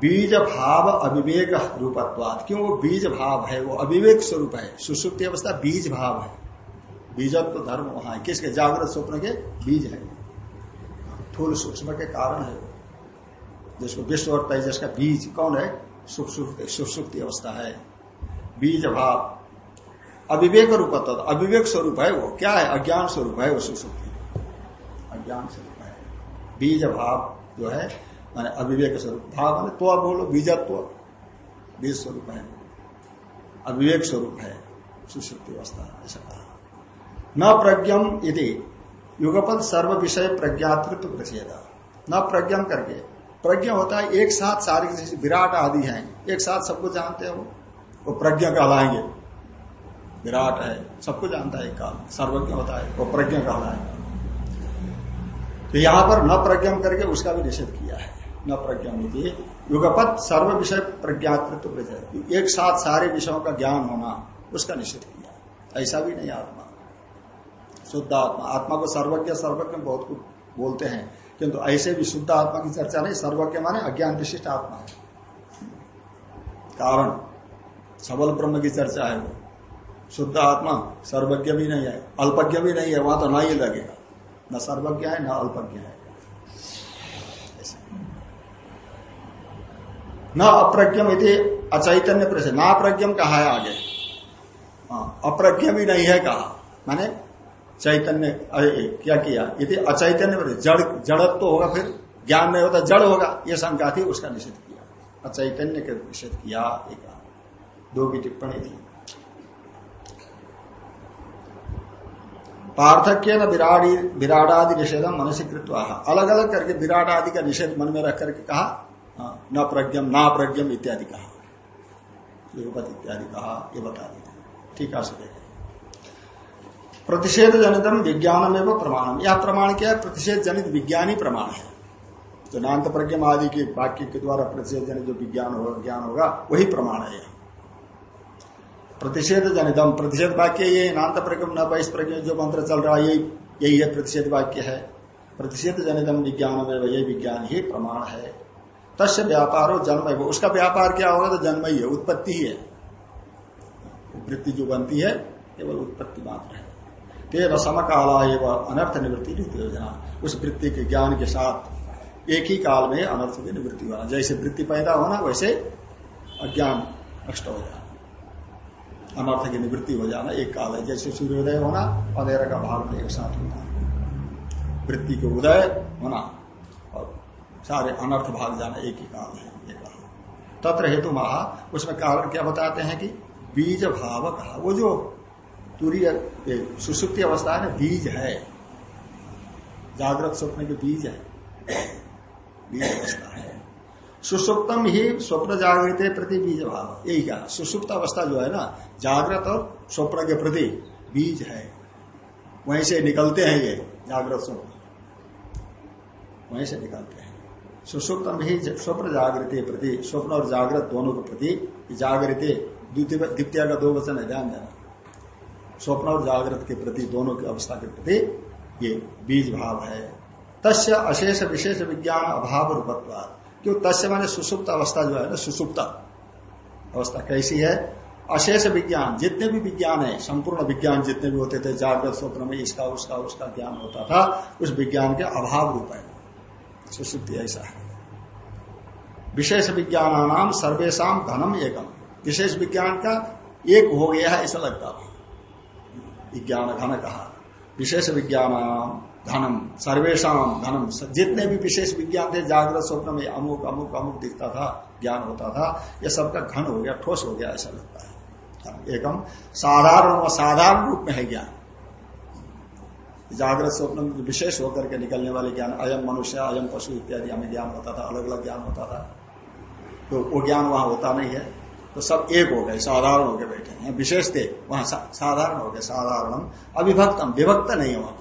बीज भाव अविवेक रूपत्वाद क्यों वो बीज भाव है? वो अविवेक स्वरूप है। सुसुप्ति अवस्था बीज भाव है। बीजत्व धर्म वहाँ किसके? जागृत स्वप्न के बीज है। थूल सूक्ष्म के कारण है जिसको विश्व और तेजस का बीज कौन है? सुसुप्ति अवस्था है। बीज भाव अविवेक रूपत्व। अविवेक स्वरूप है वो। क्या है? अज्ञान स्वरूप है वो सुसुप्ति। अज्ञान स्वरूप है। बीज भाव जो है, माने अविवेक स्वरूप भाव माने तो बोलो बीजत्व बीज स्वरूप है। अविवेक स्वरूप है। सुसुप्ति अवस्था, ऐसा कहा। न प्रज्ञम यदि युगपद सर्व विषय प्रज्ञातृत्व प्रतिषेध न प्रज्ञम करके। प्रज्ञा होता है, एक साथ सारे जैसे विराट आदि हैं। एक साथ सबको जानते हैं वो। वो प्रज्ञा कहलाएँगे। विराट है सबको जानता है एक काल। सर्वज्ञ होता है, वो प्रज्ञा कहलाएगा। तो यहाँ पर न प्रज्ञम करके उसका भी निषेध किया है। न प्रज्ञम युगपत सर्व विषय प्रज्ञातृत्व एक साथ सारे विषयों का ज्ञान होना उसका निषेध किया ऐसा भी नहीं आत्मा। शुद्ध आत्मा। आत्मा को सर्वज्ञ सर्वज्ञ बहुत कुछ बोलते हैं। किंतु ऐसे भी शुद्ध आत्मा की चर्चा नहीं। सर्वज्ञ माने अज्ञान विशिष्ट आत्मा है। कारण। सबल ब्रह्म की चर्चा है वो। शुद्ध आत्मा सर्वज्ञ भी नहीं है। अल्पज्ञ भी नहीं है। वहाँ तो ना ही लगेगा। न सर्वज्ञ है न अल्पज्ञ है। न अप्रज्ञम यदि अचैतन्य प्रश्न। ना प्रज्ञम कहा है आगे? हाँ, अप्रज्ञ भी नहीं है कहा। माने चैतन्य क्या किया? यदि अचैतन्य जड़ जड़त्व तो होगा फिर। ज्ञान नहीं होता जड़ होगा। ये शंका थी उसका निषेध किया। अचैतन्य के निषेध किया एक दो की टिप्पणी थी। पार्थक्य न विराड़ी विराटादि निषेधम मनुष्य कृत्वा अलग अलग करके विराट आदि का निषेध मन में रख करके कहा न प्रज्ञम ना प्रज्ञम इत्यादि कहा। इत्यादि कहा, ये बता दिया। ठीक है प्रतिषेध जनितम विज्ञान में वो प्रमाणम। यह प्रमाण क्या है? प्रतिषेध जनित विज्ञानी प्रमाण है। जो नान्त प्रज्ञ आदि के वाक्य के द्वारा प्रतिषेध जनित जो विज्ञान होगा, ज्ञान होगा, वही प्रमाण है प्रतिषेध जनितम प्रतिषेध वाक्य ये नान्त प्रज्ञ न वैश प्रज्ञ जो मंत्र चल रहा है, यही यही है प्रतिषेध वाक्य है। प्रतिषेध जनितम विज्ञान में वही विज्ञान ही प्रमाण है। तस्य व्यापार जन्म उसका व्यापार क्या होगा तो जन्म ही है, उत्पत्ति ही है। वृत्ति जो बनती है, केवल उत्पत्ति मात्र है। तेरह समकाला एवं अनर्थ निवृत्ति योजना। उस वृत्ति के ज्ञान के साथ एक ही काल में अनर्थ की निवृत्ति होना। जैसे वृत्ति पैदा होना, वैसे अज्ञान नष्ट हो जाना। अनर्थ की निवृत्ति हो जाना एक काल है। जैसे सूर्योदय होना, अंधेरा का भाग एक साथ होना वृत्ति के उदय होना और सारे अनर्थ भाग जाना एक ही काल है ये कहा तत्र हेतु महा, उसमें कारण क्या बताते हैं कि बीज भाव कहा? वो जो तुरीय सुसुप्ति अवस्था है ना बीज है। जागृत स्वप्न के बीज है। बीज अवस्था है। सुसुप्तम ही स्वप्न जागृत प्रति बीज भाव यही कहा। सुसुप्त अवस्था जो है ना, जागृत और स्वप्न के प्रति बीज है। वहीं से निकलते हैं ये जागृत स्वप्न। वहीं से निकलते हैं। सुसुप्तम ही स्वप्न जागृत प्रति, स्वप्न और जागृत दोनों के प्रति जागृत द्वितीय का दो वचन है, ध्यान देना। स्वप्न और जागृत के प्रति दोनों की अवस्था के प्रति ये बीज भाव है। तस्य अशेष विशेष विज्ञान अभाव रूपत्वाद क्यों तस्य माने सुसुप्त अवस्था जो है ना, सुसुप्त अवस्था कैसी है? अशेष विज्ञान, जितने भी विज्ञान है, संपूर्ण विज्ञान जितने भी होते थे, जागृत स्वप्न में इसका, उसका उसका ज्ञान होता था, उस विज्ञान के अभाव रूप है। सुसुप्ति ऐसा है। विशेष विज्ञान नाम सर्वेशा घनम एकम। विशेष विज्ञान का एक हो गया है, ऐसा लगता था विज्ञान घन कहा। विशेष विज्ञान घनम सर्वेशा धनम जितने भी विशेष विज्ञान थे, जागृत स्वप्न में अमुक अमुक अमुक दिखता था, ज्ञान होता था यह सबका घन हो गया, ठोस हो गया, ऐसा लगता है। एकम, साधारण व साधारण रूप में है ज्ञान। जागृत स्वप्न में विशेष होकर के निकलने वाले ज्ञान, अयम मनुष्य, अयम पशु इत्यादि हमें ज्ञान होता था अलग अलग ज्ञान होता था। तो वो ज्ञान वहाँ होता नहीं है। तो सब एक हो गए, साधारण होकर बैठे हैं, विशेष थे, वहाँ साधारण हो गए साधारण अविभक्तम, विभक्त नहीं है वहाँ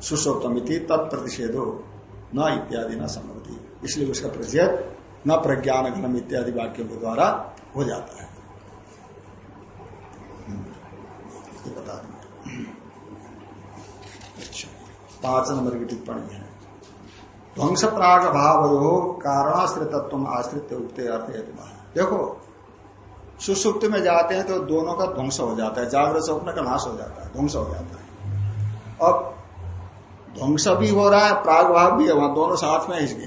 सुसोप्तमिति तत्प्रतिषेधो न इत्यादि न सम्मति इसलिए उसका प्रतिषेध न प्रज्ञान घनम इत्यादि वाक्यों के द्वारा हो जाता है। हम्म, अच्छा पाँच नंबर की टिप्पणी है। ध्वंस प्राग भाव कारणाश्रित तत्व आश्रित उगते अर्थ देखो सुसुप्त में जाते हैं तो दोनों का ध्वंस हो जाता है। जागृत स्वप्न का नाश हो जाता है ध्वंस हो जाता है। अब ध्वंस भी हो रहा है, प्राग भाव भी है, वहाँ दोनों साथ में इसके।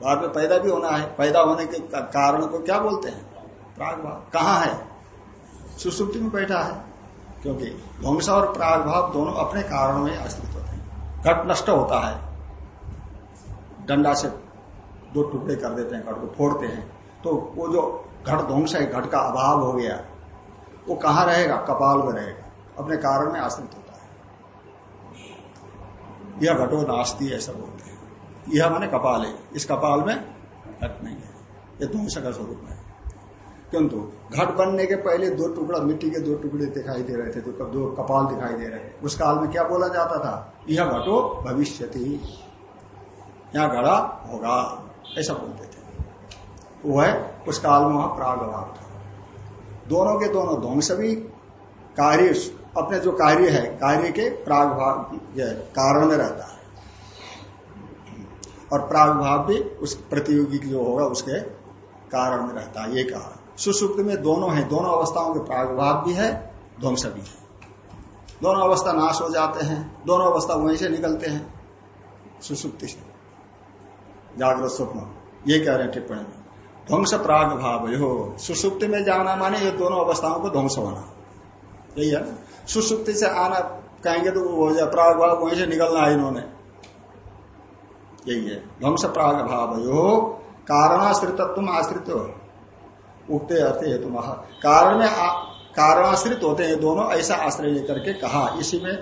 बाद में पैदा भी होना है, पैदा होने के कारण को क्या बोलते हैं? प्राग भाव। कहाँ है? सुसुप्ति में बैठा है, क्योंकि ध्वंस और प्राग भाव दोनों अपने कारण में अस्तित्व होते हैं। घट नष्ट होता है। डंडा से दो टुकड़े कर देते हैं, घट को फोड़ते हैं। तो वो जो घट ध्वंस है घट का अभाव हो गया, वो कहाँ रहेगा? कपाल में रहेगा। अपने कारण में आश्रित यह घटो नास्ती ऐसा बोलते हैं। यह मैंने कपाल है। इस कपाल में घट नहीं है। यह ध्वंस का स्वरूप है। किंतु घट बनने के पहले दो टुकड़ा, मिट्टी के दो टुकड़े दिखाई दे रहे थे तो दो कपाल दिखाई दे रहे थे। उस काल में क्या बोला जाता था? यह घटो भविष्य यहाँ घड़ा होगा, ऐसा बोलते थे। वो है, उस काल में वहाँ प्राग था। दोनों के दोनों ध्वंस भी, कार्य अपने जो कार्य है, कार्य के प्रागभाव कारण में रहता है। और प्राग भाव भी उस प्रतियोगी जो होगा, उसके कारण में रहता है, ये कहा सुसुप्त में दोनों है, दोनों अवस्थाओं के प्रागभाव भी है ध्वंस भी है। दोनों अवस्था नाश हो जाते हैं, दोनों अवस्था वहीं से निकलते हैं, सुसुप्ति से। जागृत स्वप्न, ये कह रहे हैं टिप्पणी में। ध्वंस प्राग भाव हो सुसुप्ति में जाना माने ये दोनों अवस्थाओं को ध्वंस होना। यही है ना? सुसुप्ति से आना कहेंगे तो हो जाए, प्राग भाव वहीं से निकलना है इन्होंने। यही है। ध्वंस प्राग भाव यो कारणाश्रित तुम आश्रित हो। उगते अर्थ है तुम कारण में कारणाश्रित होते हैं दोनों, ऐसा आश्रय लेकर के कहा। इसी में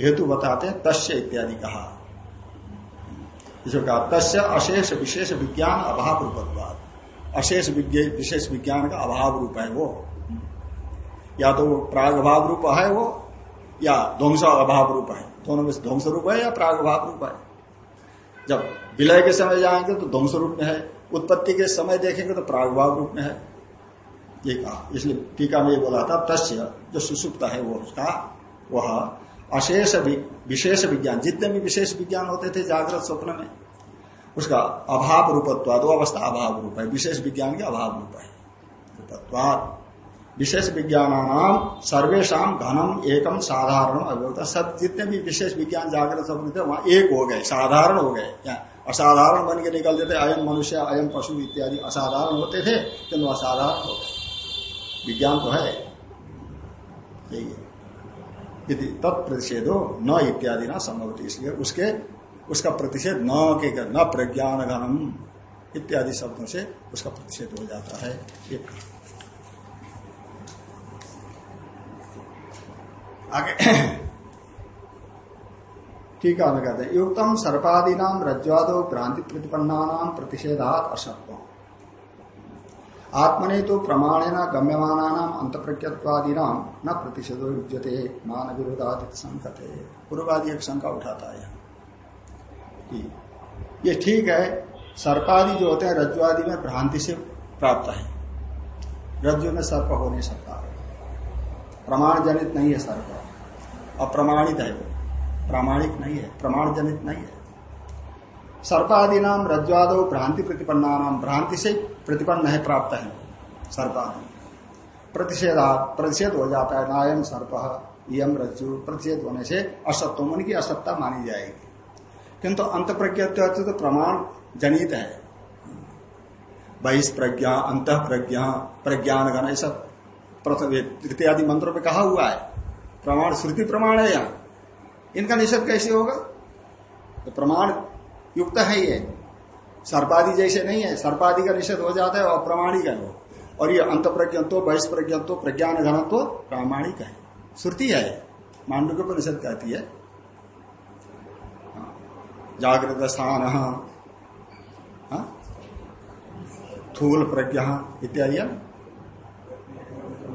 हेतु बताते हैं, तस्य इत्यादि कहा। इसे कहा, तस्य अशेष विशेष विज्ञान अभाव रूपत्वाद अशेष विशेष विज्ञान का अभाव रूप है वो। या तो वो प्राग भाव रूप है वो, या ध्वंस अभाव रूप है। दोनों में ध्वंस रूप है या प्राग भाव रूप है? जब विलय के समय जाएँगे तो ध्वंस रूप में है, उत्पत्ति के समय देखेंगे तो प्राग भाव रूप में है। ये कहा। इसलिए टीका में ये बोला था, तस्य जो सुसुप्त है वो उसका, वह अशेष विशेष विज्ञान, जितने भी विशेष विज्ञान होते थे जागृत स्वप्न में, उसका अभाव रूपत्वाद वो अवस्था अभाव रूप है, विशेष विज्ञान के अभाव रूप है। रूपत्वाद। विशेष विज्ञान नाम सर्वेशा घनम एकम साधारण अव्यवता सब जितने भी विशेष विज्ञान जागृत सब थे वहाँ एक हो गए, साधारण हो गए। असाधारण बन के निकलते थे अयम मनुष्य अयम पशु इत्यादि असाधारण होते थे किन्तु असाधारण हो गए। विज्ञान तो है। यही तत्प्रतिषेधो न इत्यादि ना संभवती इसलिए उसके, उसका प्रतिषेध न के न प्रज्ञान घनम इत्यादि शब्दों से उसका प्रतिषेध हो जाता है। एक आगे। ठीक है कहते हैं युक्तम सर्पादी नाम रज्वादो भ्रांति प्रतिपन्ना नाम प्रतिषेधात असत्व आत्मने तो प्रमाणेन गम्यमाना नाम अंत प्रज्ञत्वादी नाम न प्रतिषेधो युजते मान विरोधादित संकते। पूर्वादि एक शंका उठाता है। ये ठीक है, सर्पादि जो होते हैं रज्जुआदि में भ्रांति से प्राप्त है। रज्जु में सर्प हो नहीं सकता। प्रमाण जनित नहीं है सर्प। अप्रमाणित है वो। प्रामाणिक नहीं है प्रमाण जनित नहीं है। सर्पादि नाम रज्वाद भ्रांति प्रतिपन्ना नाम भ्रांति से प्रतिपन्न है, प्राप्त है। सर्पादि। प्रतिषेधा, प्रतिषेध हो जाता है, नायम सर्प यम रज्जु, प्रतिषेध होने से असत्व, मन की असत्ता मानी जाएगी। किंतु अंत प्रज्ञा तो प्रमाण जनित है। बहिष्प्रज्ञा अंत प्रज्ञा प्रज्ञान घन ऐसा प्रथम तृतीय मंत्रों में कहा हुआ है। प्रमाण, श्रुति प्रमाण है यहाँ। इनका निषेध कैसे होगा? तो प्रमाण युक्त है ये। सर्पादि जैसे नहीं है। सर्पादि का निषेध हो जाता है और प्रमाणिक है वो। और ये अंत प्रज्ञत्व बहिष प्रज्ञत्व प्रज्ञान घनत्व प्रामाणिक है। श्रुति है। मांडव के परिषद कहती है। जागृत स्थान हाँ? थूल प्रज्ञा, इत्यादि।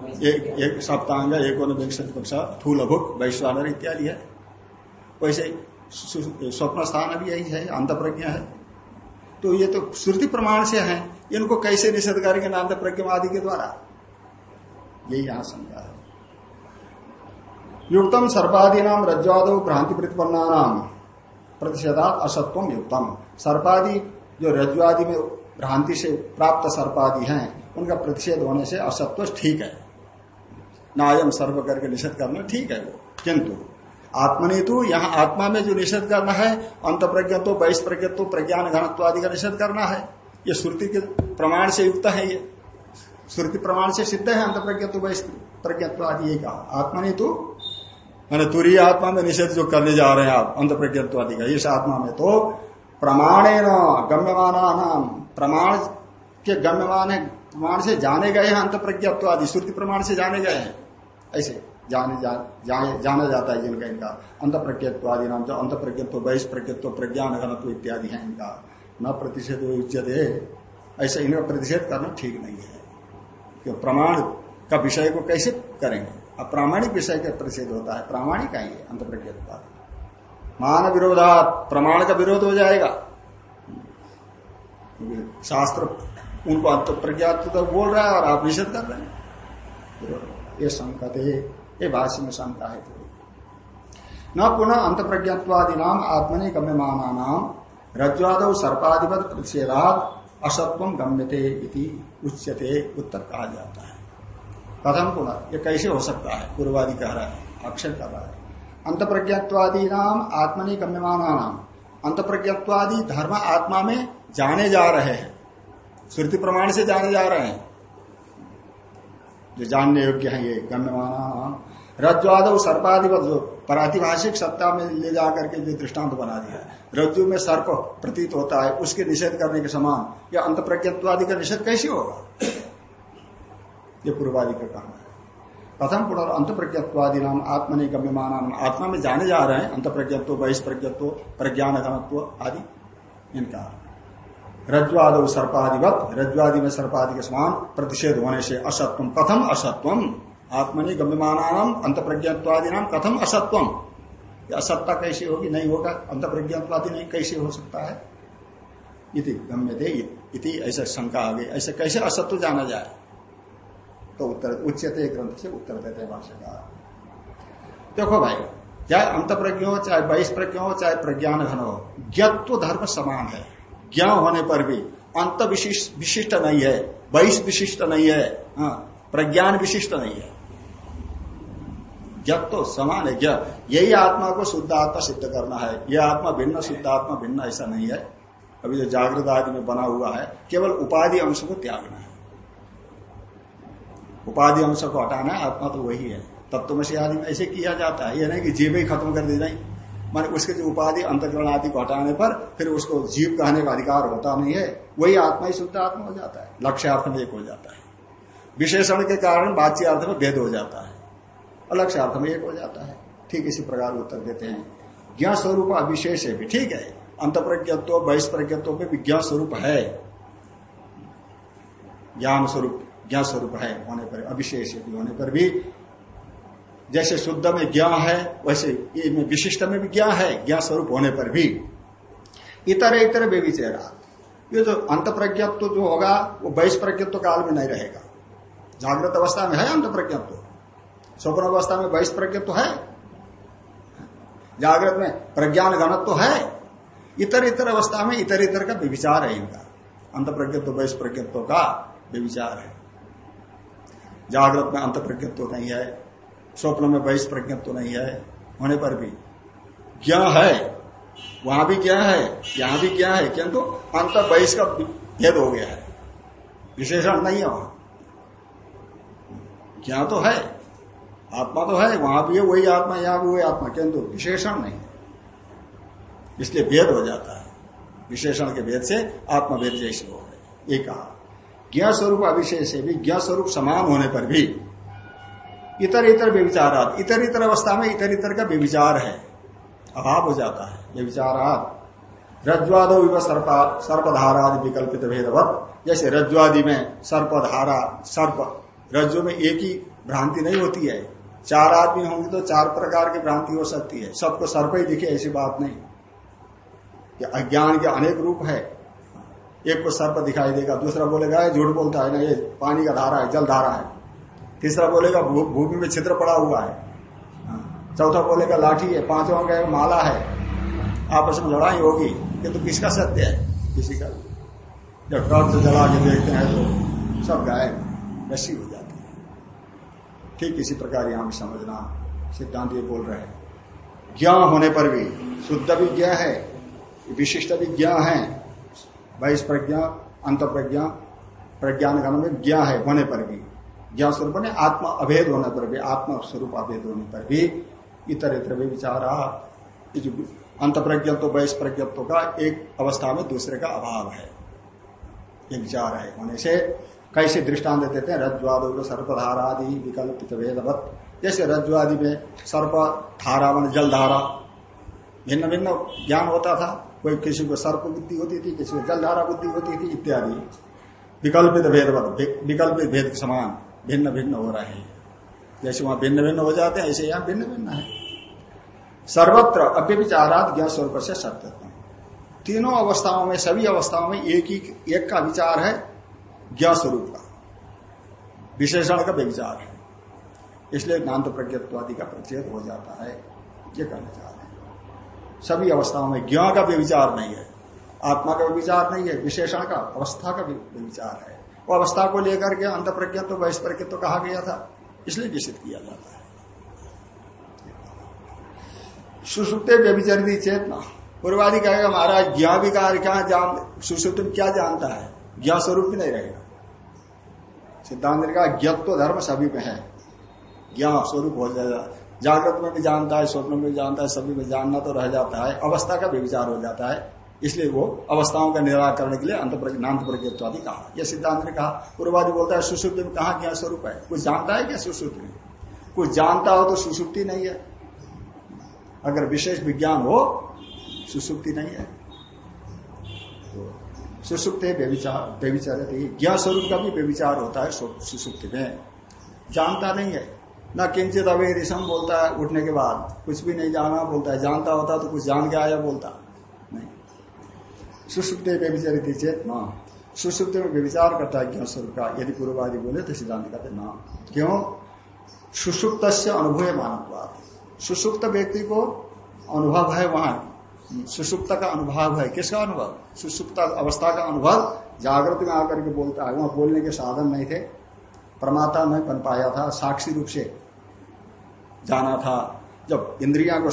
एक एक सप्तांग कक्षा थूल भुक वैश्वानर इत्यादि है। वैसे स्वप्न स्थान भी यही है अंत प्रज्ञा है। तो ये तो श्रुति प्रमाण से है। इनको कैसे निषेध करेंगे अंत प्रज्ञा आदि के द्वारा? यही यहाँ शंका है। युक्तम सर्पादी नाम रज्वाद भ्रांति प्रतिपन्ना नाम प्रतिषेधात असत्वम युक्तम। सर्पादि, जो रज्वादि में भ्रांति से प्राप्त सर्पादि हैं, उनका प्रतिषेध होने से असत्व ठीक है। नायम सर्व करके निषेध करना ठीक है वो। किंतु आत्मनि तो यहाँ आत्मा में जो निषेध करना है अंत प्रज्ञा तो बहिष प्रज्ञा तो प्रज्ञान घनत्व आदि का निषेध करना है। ये श्रुति के प्रमाण से युक्त है ये। श्रुति प्रमाण से सिद्ध है अंत प्रज्ञा तो बहिष प्रज्ञत्व आदि, ये कहा। आत्मनि तो मैंने तुरीय आत्मा में निषेध जो करने जा रहे हैं आप अंत प्रज्ञत्व आदि का, इस आत्मा में तो प्रमाणे न गम्यमाना नाम प्रमाण के गम्यमान प्रमाण से जाने गए हैं अंत प्रज्ञत्व आदि, श्रुति प्रमाण से जाने गए हैं। ऐसे जाने जा, जाना जाता है जिनका इनका अंत प्रज्ञत्व आदि नाम जो अंत प्रज्ञत्व बहिष प्रज्ञत्व प्रज्ञान घनत्व इत्यादि है इनका। न प्रतिषेध उच्चत है ऐसा इनका प्रतिषेध करना ठीक नहीं है। क्यों? प्रमाण का विषय को कैसे करेंगे? अप्रामाणिक विषय का प्रतिषेध होता है। प्रामाणिक है ये अंत प्रज्ञत्व मान विरोधा प्रमाण का विरोध हो जाएगा। शास्त्र उनको अंत प्रज्ञात तो बोल रहा है और आप निषेध कर रहे हैं। ये संकते, ये भाष्य में शंका है। न पुनः अंत प्रज्ञत्वादि नाम आत्मनि गम्यमाना नाम रज्वाद सर्पाधिपत प्रतिषेधात असत्व गम्यते उच्यते, उत्तर कहा जाता है। कथम पुनः? ये कैसे हो सकता है? पूर्वादि कह रहा है, अक्षर कर रहा है अंत प्रज्ञत्वादि नाम आत्मनि गम्यमाना नाम अंत प्रज्ञत्वादि धर्म आत्मा में जाने जा रहे हैं। श्रुति प्रमाण से जाने जा रहे हैं। जो जानने योग्य है ये गम्यमाना रज्वाद सर्पाधिपत जो प्रातिभाषिक सत्ता में ले जाकर के जो दृष्टांत बना दिया रज्जु में सर्प प्रतीत होता है, उसके निषेध करने के समान, या अंत प्रज्ञत्वादि का निषेध कैसे होगा? ये पूर्वादि का कहना है। प्रथम पुनर् अंत प्रज्ञत्वादि नाम आत्मनि गम्यमान आत्मा में जाने जा रहे हैं अंत प्रज्ञत्व बहिष्प्रज्ञत्व प्रज्ञान घनत्व आदि, इनका। रज्वाद सर्पादिवत रज्वादि में सर्पादि के समान प्रतिषेध होने से असत्व। कथम असत्वम? आत्मनि गम्यमान अंत प्रज्ञत्वादि नाम कथम असत्वम? असत्ता कैसे होगी? नहीं होगा। अंत प्रज्ञत्वादि नहीं, कैसे हो सकता है? इति गम्य इति ऐसा शंका आ गई। ऐसे कैसे असत्व जाना जाए? तो उत्तर उच्चते ग्रंथ से उत्तर देते भाषा का देखो भाई, चाहे अंत प्रज्ञ हो चाहे बाईस प्रज्ञ हो चाहे प्रज्ञान घन हो ज्ञत्व धर्म समान है। ज्ञान होने पर भी अंत विशिष्ट नहीं है बहिष विशिष्ट नहीं है हाँ प्रज्ञान विशिष्ट नहीं है। जब तो समान है ज्ञ यही आत्मा को शुद्ध आत्मा सिद्ध करना है, यह आत्मा भिन्न, शुद्ध आत्मा भिन्न ऐसा नहीं है। अभी जो जागृत आदि में बना हुआ है, केवल उपाधि अंश को त्यागना है। उपाधि अंश को हटाना आत्मा तो वही है। तत्वमसी आदि में ऐसे किया जाता है यह नहीं कि जीव ही खत्म कर दी नहीं माने उसके जो उपाधि, अंतकरण आदि को हटाने पर फिर उसको जीव कहने का अधिकार होता नहीं है। वही आत्मा ही शुद्ध आत्मा हो जाता है। लक्ष्यार्थ एक हो जाता है। विशेषण के कारण बाच्यार्थ में भेद हो जाता है अलक्ष्यार्थ में एक हो जाता है। ठीक इसी प्रकार उत्तर देते हैं। ज्ञा स्वरूप अविशेष है भी। ठीक है। अंत प्रज्ञत्व बहिष्प्रज्ञत्व में विज्ञान स्वरूप है। ज्ञान स्वरूप ज्ञान स्वरूप है होने पर, अविशेष होने पर भी। जैसे शुद्ध में ज्ञा है, वैसे विशिष्ट में भी ज्ञा है ज्ञा स्वरूप होने पर भी। इतर इतर बेविचेरा ये जो अंत प्रज्ञत्व जो होगा, वो बहिष प्रज्ञत्व काल में नहीं रहेगा। जागृत अवस्था में है अंत प्रज्ञत्व स्वप्न अवस्था में बहिष प्रज्ञत्व है? जागृत में प्रज्ञान घनत्व है? इतर इतर अवस्था में इतर इतर का विचार है इनका। अंत प्रज्ञत्व बहिष प्रज्ञत्व का विचार है। जागृत में अंत प्रज्ञत्व नहीं है। स्वप्न में बहिष प्रज्ञत्व नहीं है, होने पर भी। क्या है? वहाँ भी क्या है? यहाँ भी क्या है? किंतु अंत बहिष का भेद हो गया है। विशेषण नहीं है वहाँ। क्या तो है? आत्मा तो है, वहाँ भी है, वही आत्मा, यहाँ भी वही आत्मा, किंतु विशेषण नहीं। है इसलिए भेद हो जाता है। विशेषण के भेद से आत्मभेद जैसे हो गए। ये कहा ज्ञा स्वरूप अविशेष है भी ज्ञा स्वरूप समान होने पर भी इतर इतर व्यविचारात इतर इतर अवस्था में इतर इतर का व्यविचार है। अभाव हो जाता है, व्यविचारात। रज्वादो विव सर्पधारादि विकल्पित भेदवत। जैसे रज्वादि में सर्पधारा, सर्प, रज्जु में एक ही भ्रांति नहीं होती है। चार आदमी होंगे तो चार प्रकार की भ्रांति हो सकती है। सबको सर्प ही दिखे, ऐसी बात नहीं। अज्ञान के अनेक रूप है। एक को सर्प दिखाई देगा, दूसरा बोलेगा झूठ बोलता है ना, ये पानी का धारा है, जल धारा है। तीसरा बोलेगा भूमि में छिद्र पड़ा हुआ है। चौथा बोलेगा लाठी है, पांचवा कहेगा माला है। आपस में लड़ाई होगी। ये तो किसका सत्य है? किसी का? जब टॉर्च जला के देखते हैं तो सब गायब रसी हो जाती है। ठीक इसी प्रकार यहाँ समझना, सिद्धांत ये बोल रहे हैं। ज्ञान होने पर भी, शुद्ध भी ज्ञा है, विशिष्ट भी ज्ञा है बहिष प्रज्ञा अंत प्रज्ञा प्रज्ञान का में ज्ञा है, होने पर भी। ज्ञान स्वरूप ने आत्मा अभेद होने पर भी, आत्मा स्वरूप अभेद होने पर भी इतर इतर भी विचार अंत प्रज्ञत्व बहिष प्रज्ञत्व का एक अवस्था में दूसरे का अभाव है। ये विचार है। होने से कैसे दृष्टांत देते हैं? रज्वादो को सर्पधारादि विकल्पित भेदवत। जैसे रज्वादि में सर्प धारा मान जलधारा। भिन्न भिन्न ज्ञान होता था। कोई किसी को सर्प बुद्धि होती थी, किसी को जलधारा बुद्धि होती थी, इत्यादि। विकल्पित भेदवत विकल्पित भेद समान। भिन्न भिन्न हो रहे हैं। जैसे वहाँ भिन्न भिन्न हो जाते हैं, ऐसे यहाँ भिन्न भिन्न है। सर्वत्र अव्यविचारात ज्ञान स्वरूप से सत्य तीनों अवस्थाओं में, सभी अवस्थाओं में एक ही, एक का विचार है ज्ञा स्वरूप का। विशेषण का विचार है। इसलिए ज्ञान प्रज्ञत्वादि का प्रचेत हो जाता है। ये कहना चाह रहे हैं। सभी अवस्थाओं में ज्ञा का विचार नहीं है। आत्मा का विचार नहीं है। विशेषण का, अवस्था का भी विचार है। वो अवस्था को लेकर के अंत प्रज्ञा तो प्रज्ञा तो कहा गया था, इसलिए निश्चित किया जाता है। सुसुप्ते व्यभिचरित चेतना। पूर्वादि कहेगा महाराज, ज्ञा विकार क्या जान, सुसुप्त क्या जानता है? ज्ञा स्वरूप भी नहीं रहेगा। सिद्धांत ने कहा, ज्ञत्व धर्म सभी में है। ज्ञा स्वरूप हो जाएगा जागृत में भी जानता है, स्वप्न में भी जानता है, सभी में जानना तो रह जाता है, अवस्था का भी विचार हो जाता है। इसलिए वो अवस्थाओं का निराकरण के लिए अंत नान्त प्रज्ञत्वादि कहा। यह सिद्धांत ने कहा पूर्वादि बोलता है, सुसुप्ति में कहा क्या स्वरूप है? कुछ जानता है क्या सुसुप्ति में? कुछ जानता हो तो सुसुप्ति नहीं है। अगर विशेष विज्ञान हो, सुसुप्ति नहीं है। तो सुसुप्त व्यविचार व्यविचार ज्ञान स्वरूप का भी व्यविचार होता है सुसुप्ति में। जानता नहीं है। न किंचित अवेदिशम बोलता है, उठने के बाद। कुछ भी नहीं जाना बोलता है। जानता होता तो कुछ जान के आया बोलता। सुसुप्त व्यभिचरित चेत न। सुसुप्त में व्यविचार करता है ज्ञान स्वरूप का यदि पूर्ववादी बोले तो सिद्धांत कहते न। क्यों? सुसुप्त से अनुभव मानववाद। सुसुप्त व्यक्ति को अनुभव है वहाँ। सुसुप्त का अनुभव है। किसका अनुभव? सुसुप्त अवस्था का अनुभव। जागृत में आकर के बोलता है। वहाँ बोलने के साधन नहीं थे। प्रमाता नहीं बन पाया था, साक्षी रूप से जाना था। जब इंद्रिया को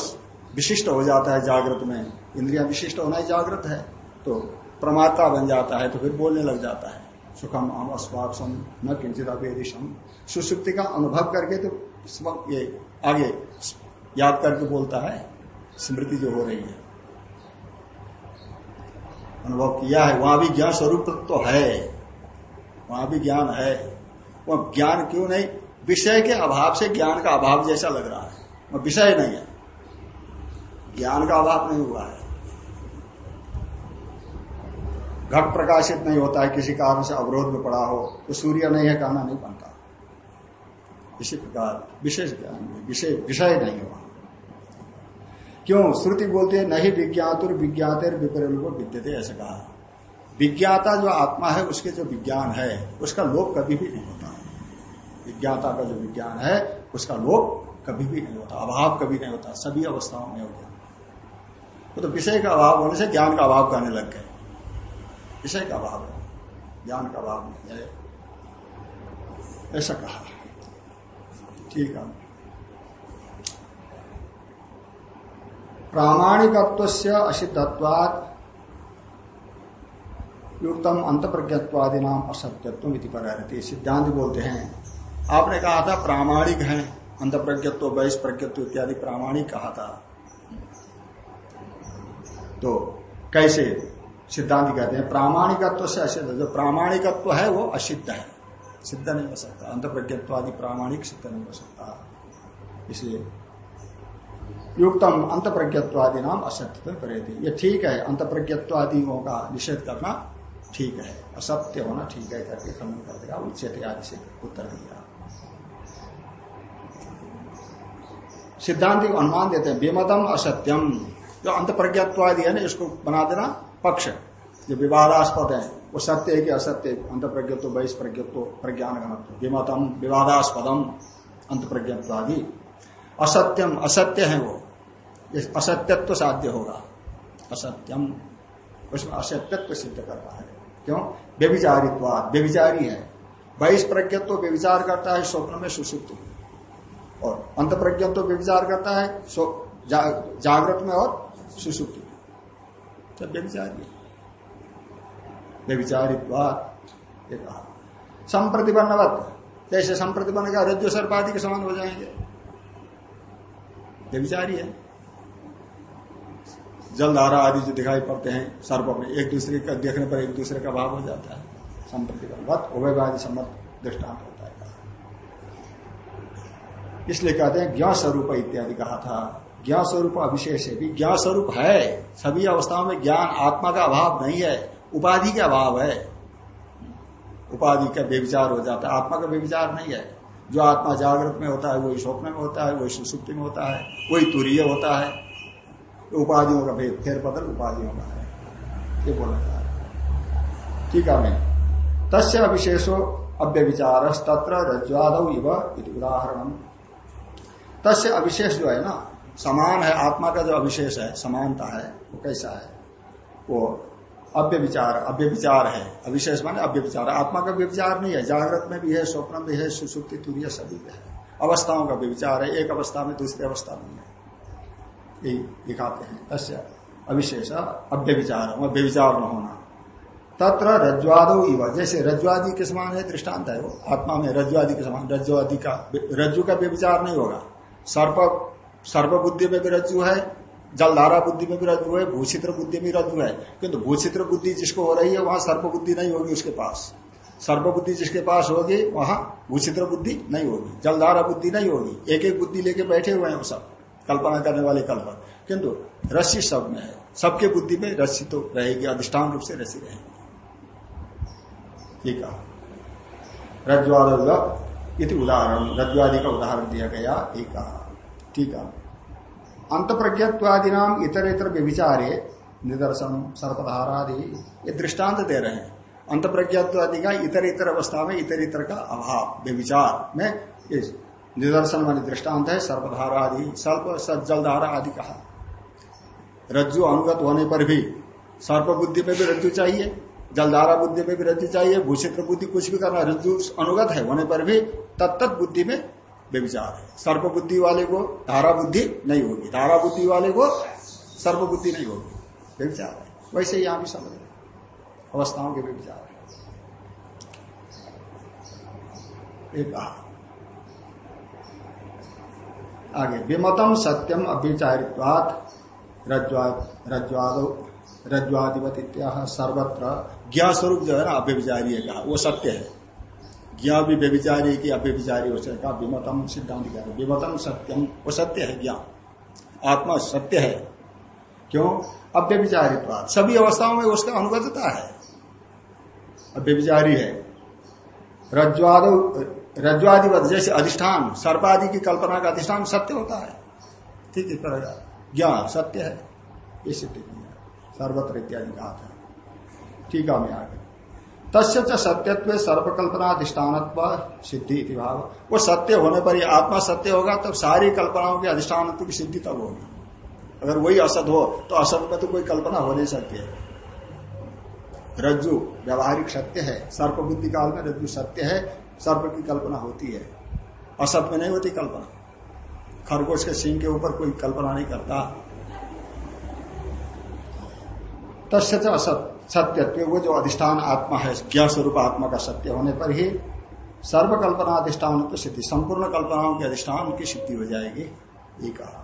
विशिष्ट हो जाता है जागृत में। इंद्रिया विशिष्ट होना ही जागृत है। तो प्रमाता बन जाता है तो फिर बोलने लग जाता है, सुखम हम अस्वापसम न किंचित अवेदिशम सुसुप्ति का अनुभव करके तो ये आगे याद करके बोलता है, स्मृति जो हो रही है। अनुभव किया है, वहाँ भी ज्ञान स्वरूप तो है, वहाँ भी ज्ञान है। वह ज्ञान क्यों नहीं? विषय के अभाव से ज्ञान का अभाव जैसा लग रहा है, वह विषय नहीं है। ज्ञान का अभाव नहीं हुआ है। घट प्रकाशित नहीं होता है, किसी कारण से अवरोध में पड़ा हो तो सूर्य नहीं है कहना नहीं बनता। इसी प्रकार विशेष ज्ञान विषय विषय नहीं हुआ। क्यों? श्रुति बोलते हैं, नहीं विज्ञातुर विज्ञातेर विपरीत विद्यते, ऐसा कहा। विज्ञाता जो आत्मा है, उसके जो विज्ञान है, उसका लोप कभी भी नहीं होता। विज्ञाता का जो विज्ञान है, उसका लोप कभी भी नहीं होता, अभाव कभी नहीं होता, सभी अवस्थाओं में हो गया। वो तो विषय का अभाव होने से ज्ञान का अभाव करने लग गए। विषय का अभाव है। ज्ञान का अभाव नहीं है ऐसा कहा ठीक है। प्रामाणिकत्व से असिद्धत्वाद युक्तम अंत प्रज्ञत्वादि नाम असत्यत्व इति पर सिद्धांत बोलते हैं। आपने कहा था प्रामाणिक है। अंत प्रज्ञत्व वैश प्रज्ञत्व इत्यादि प्रामाणिक कहा था। तो कैसे सिद्धांत कहते हैं, प्रामाणिकत्व से असिद्ध जो प्रामाणिकत्व है, वो असिद्ध है। सिद्ध नहीं हो सकता। अंत प्रज्ञत्वादि प्रामाणिक सिद्ध नहीं हो सकता। इसलिए युक्तम अंत प्रज्ञत्वादि नाम असत्य करेगी ये ठीक है अंत प्रज्ञत्वादियों का निषेध करना ठीक है। असत्य होना ठीक है करके खंडन कर देगा उच्चते आदि से उत्तर दिया। सिद्धांत अनुमान देते हैं, विमतम असत्यम। जो अंत प्रज्ञत्वादि है ना, इसको बना देना पक्ष जो विवादास्पद है। वो सत्य है कि असत्य अंत प्रज्ञत्व वैश प्रज्ञत्व प्रज्ञान घनत्व विमतम विवादास्पदम अंत प्रज्ञत्वादि असत्यम, असत्य है वो। असत्यत्व साध्य होगा। असत्यम, उसमें असत्यत्व सिद्ध कर रहा है। क्यों? व्यभिचारित्वाद व्यभिचारी है। बहिष प्रज्ञत्व व्यभिचार करता है, स्वप्न में सुसुप्त और अंत प्रज्ञत्व व्यभिचार करता है जागृत में और सुसुप्ति सब व्यभिचारी है। व्यभिचारित्वाद ये कहा। संप्रतिबंधवत जैसे संप्रतिबंध का रज्जु सर्पादि के समान हो जाएँगे। व्यभिचारी है। जलधारा आदि जो दिखाई पड़ते हैं सर्प में, एक दूसरे का देखने पर एक दूसरे का भाव हो जाता है। संप्रतिबंधवत उभयवादी सम्मत दृष्टांत होता है। इसलिए कहते हैं ज्ञा स्वरूप इत्यादि कहा था। ज्ञा स्वरूप अविशेष है। ज्ञा स्वरूप है। सभी अवस्थाओं में ज्ञान आत्मा का अभाव नहीं है। उपाधि का अभाव है। उपाधि का व्यविचार हो जाता है। आत्मा का व्यविचार नहीं है। जो आत्मा जागृत में होता है, वही स्वप्न में होता है, वही सुसुप्ति में होता है, वही तुरीय होता है। उपाधियों का भेद, फेर बदल उपाधियों का है। ये बोला जा रहा है। ठीक है, मैं तस्य अविशेषो अव्यविचार तत्र रज्वाद इव उदाहरण तस्य अविशेष जो है ना समान है, आत्मा का जो अविशेष है, समानता है, वो कैसा है? वो अव्य विचार अव्य विचार है। अविशेष माने अव्य विचार आत्मा का व्यविचार नहीं है, जागृत में भी है, स्वप्न में है, सुसुप्ति, तुरीय सभी है। अवस्थाओं का व्यविचार है, एक अवस्था में दूसरी अवस्था में है। यही दिखाते हैं। तस्य अविशेष अव्य विचार व्यविचार न होना। तत्र रज्वादो इव। जैसे रज्वादि के समान है, दृष्टांत है वो। आत्मा में रज्वादि के समान रज्जुआदि का, रज्जु का व्यविचार नहीं होगा। सर्प सर्प बुद्धि में भी रज्जु है, जलधारा बुद्धि में भी रज्जु है भूषित्र बुद्धि में रज्जु है किंतु भूषित्र बुद्धि जिसको हो रही है, वहाँ सर्प बुद्धि नहीं होगी उसके पास। सर्प बुद्धि जिसके पास होगी, वहाँ भूषित्र बुद्धि नहीं होगी, जलधारा बुद्धि नहीं होगी। एक एक बुद्धि लेके बैठे हुए हैं सब, कल्पना करने वाले कल्पना किंतु रस्सी सब में है। सबके बुद्धि में रस्सी तो रहेगी, अधिष्ठान रूप से रस्सी रहेगी। ठीक है। रज्वाद इति उदाहरण रज्वादि का उदाहरण दिया गया। एक ठीक है अंत प्रज्ञत्वादि नाम इतर इतर व्यभिचारे निदर्शन, सर्पधारादि, ये दृष्टांत दे रहे हैं। अंत प्रज्ञत्वादि का इतर इतर अवस्था में इतर इतर का अभाव, व्यभिचार में निदर्शन मान दृष्टांत है सर्पधारा आदि सर्प जलधारा आदि कहा। रज्जु अनुगत होने पर भी सर्प बुद्धि में भी रज्जु चाहिए, जलधारा बुद्धि में भी रज्जु चाहिए, भूषित्र बुद्धि कुछ भी करना, रज्जु अनुगत है, होने पर भी तत्त बुद्धि में व्यविचार है। सर्प बुद्धि वाले को धारा बुद्धि नहीं होगी। धारा बुद्धि वाले को सर्प बुद्धि नहीं होगी। व्यविचार है। वैसे यहाँ भी समझ रहे अवस्थाओं के व्यविचार है। एक आगे, विमतम सत्यम अभिचारित्वात रज्वाद रज्वादिवत सर्वत्र ज्ञा स्वरूप जो है ना, अव्यभिचारी है कहा। वो सत्य है। ज्ञा भी व्यभिचारी की अव्यभिचारी हो कहा विमतम सिद्धांत क्या है विमतम सत्यम, वो सत्य है ज्ञान। आत्मा सत्य है। क्यों? अव्यभिचारित्वाद सभी अवस्थाओं में उसका अनुगतता है। अव्यभिचारी है। रज्वाद रज्वादिवत जैसे अधिष्ठान, सर्पादि की कल्पना का अधिष्ठान सत्य होता है। ठीक इस तरह ज्ञान सत्य है। ये सिद्धि सर्वत्र इत्यादि कहा था। टीका मैं आगे। तस्य सत्यत्व सर्वकल्पना अधिष्ठान सिद्धि भाव। वो सत्य होने पर ही आत्मा सत्य होगा, तब सारी कल्पनाओं के अधिष्ठान की सिद्धि तब होगी। अगर वही असत हो तो असत में तो कोई कल्पना हो नहीं सकती है। रज्जु व्यवहारिक सत्य है। सर्प बुद्धि काल में रज्जु सत्य है, सर्प की कल्पना होती है। असत में नहीं होती कल्पना। खरगोश के सिंह के ऊपर कोई कल्पना नहीं करता। तस्य असत सत्यत्व वो जो अधिष्ठान आत्मा है ज्ञा स्वरूप आत्मा का सत्य होने पर ही सर्वकल्पना अधिष्ठान की सिद्धि, संपूर्ण कल्पनाओं के अधिष्ठान की सिद्धि हो जाएगी, ये कहा।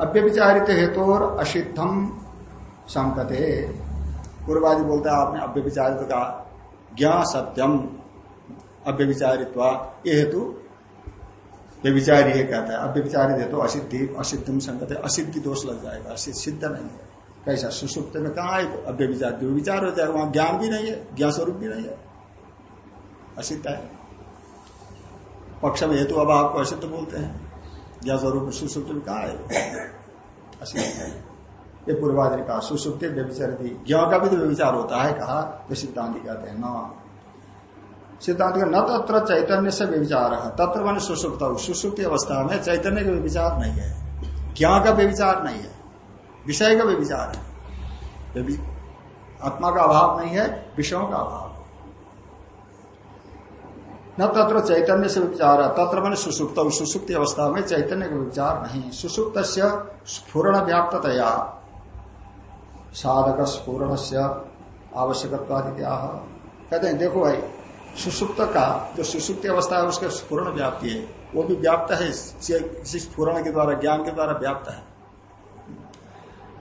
अव्यविचारित हेतु और असिद्धम संकते। पूर्वादि बोलता है, आपने अव्यविचारित कहा ज्ञा सत्यम अव्यविचारित्व ये हेतु व्यविचारी है कहता है अव्यविचारित हेतु असिद्धि, असिद्धम संकते, असिद्धि दोष लग जाएगा सिद्ध नहीं है। कैसा सुसुप्त में कहा है? अव्य विचार जो विचार होता है, वहाँ ज्ञान भी नहीं है ज्ञान स्वरूप भी नहीं है। असिद्ध है। पक्ष में हेतु अब आपको असिद्ध बोलते हैं। ज्ञान स्वरूप सुसुप्त में कहा है असिद्ध है। ये पूर्वाधि कहा, सुसुप्त व्यविचार थी ज्ञा का भी तो व्यविचार होता है, कहा। तो सिद्धांत कहते हैं, न। सिद्धांत न तत्र चैतन्य से व्यविचार है। तत्र मैंने सुसुप्त सुसुप्त अवस्था में चैतन्य का व्यविचार नहीं है। ज्ञा का व्यविचार नहीं है। विषय का भी विचार है। आत्मा का अभाव नहीं है, विषयों का अभाव। न तत्र चैतन्य से विचार है। तत्र मैंने सुसुप्त सुसुप्त अवस्था में चैतन्य का विचार नहीं सुसुप्त से स्फुरण व्याप्तया साधक स्फुरण से आवश्यकत्वादित्या कहते हैं, देखो भाई, सुसुप्त का जो सुसुप्त अवस्था है, उसके स्फुरण व्याप्ति है। वो भी व्याप्त है स्फुरण के द्वारा, ज्ञान के द्वारा व्याप्त है।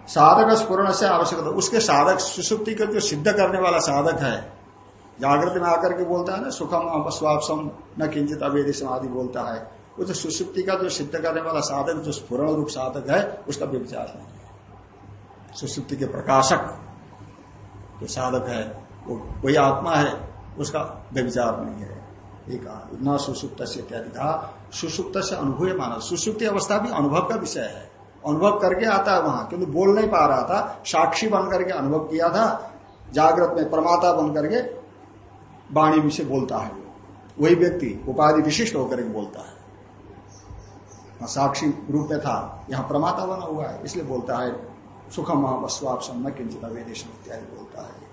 साधक स्पूर्ण से आवश्यक उसके साधक सुसुप्ति को जो सिद्ध करने वाला साधक है। जागृत में आकर के बोलता है ना, सुखम स्वापसम न किंचित अवेदी समाधि बोलता है। वो जो सुसुप्ति का जो सिद्ध करने वाला साधक, जो स्फुरण रूप साधक है, उसका व्यविचार नहीं है। सुसुप्ति के प्रकाशक जो साधक है, वो वही आत्मा है, उसका व्यविचार नहीं है। एक न सुसुप्त से इत्यादि कहा सुसुप्त से अनुभव माना सुसुप्ति अवस्था भी अनुभव का विषय है। अनुभव करके आता है वहाँ, किंतु बोल नहीं पा रहा था, साक्षी बन करके अनुभव किया था, जागृत में प्रमाता बन करके वाणी में से बोलता है वही व्यक्ति उपाधि विशिष्ट होकर के बोलता है। साक्षी रूप में था, यहाँ प्रमाता बना हुआ है, इसलिए बोलता है, सुखम सन्न किंचित इत्यादि बोलता है।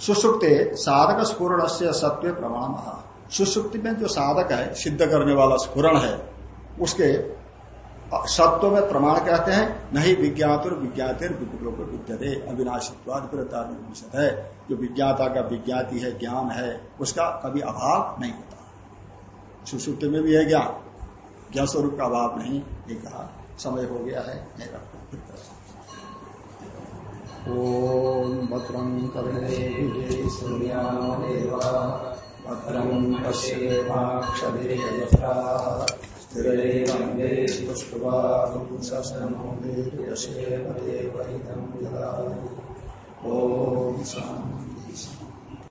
सुसुप्ते साधक स्पूर्ण से सत्व प्रमाण। सुसुप्ति में जो साधक है, सिद्ध करने वाला स्फुरण है, उसके सत्व में प्रमाण कहते हैं, नहीं विज्ञात और विज्ञातिर विज्ञाते विद्यते अविनाशित्वाद है। जो विज्ञाता का विज्ञाति है, ज्ञान है, उसका कभी अभाव नहीं होता। सुसुप्त में भी है ज्ञान। ज्ञान स्वरूप का अभाव नहीं, ये कहा। समय हो गया है नहीं रखता ओम भद्रं कर्णे भद्रं पश्येमाक्षभिर्यथा स्थिरैरङ्गे पुष्पवागुंसस्तनोदेशेवदेवहितं ॐ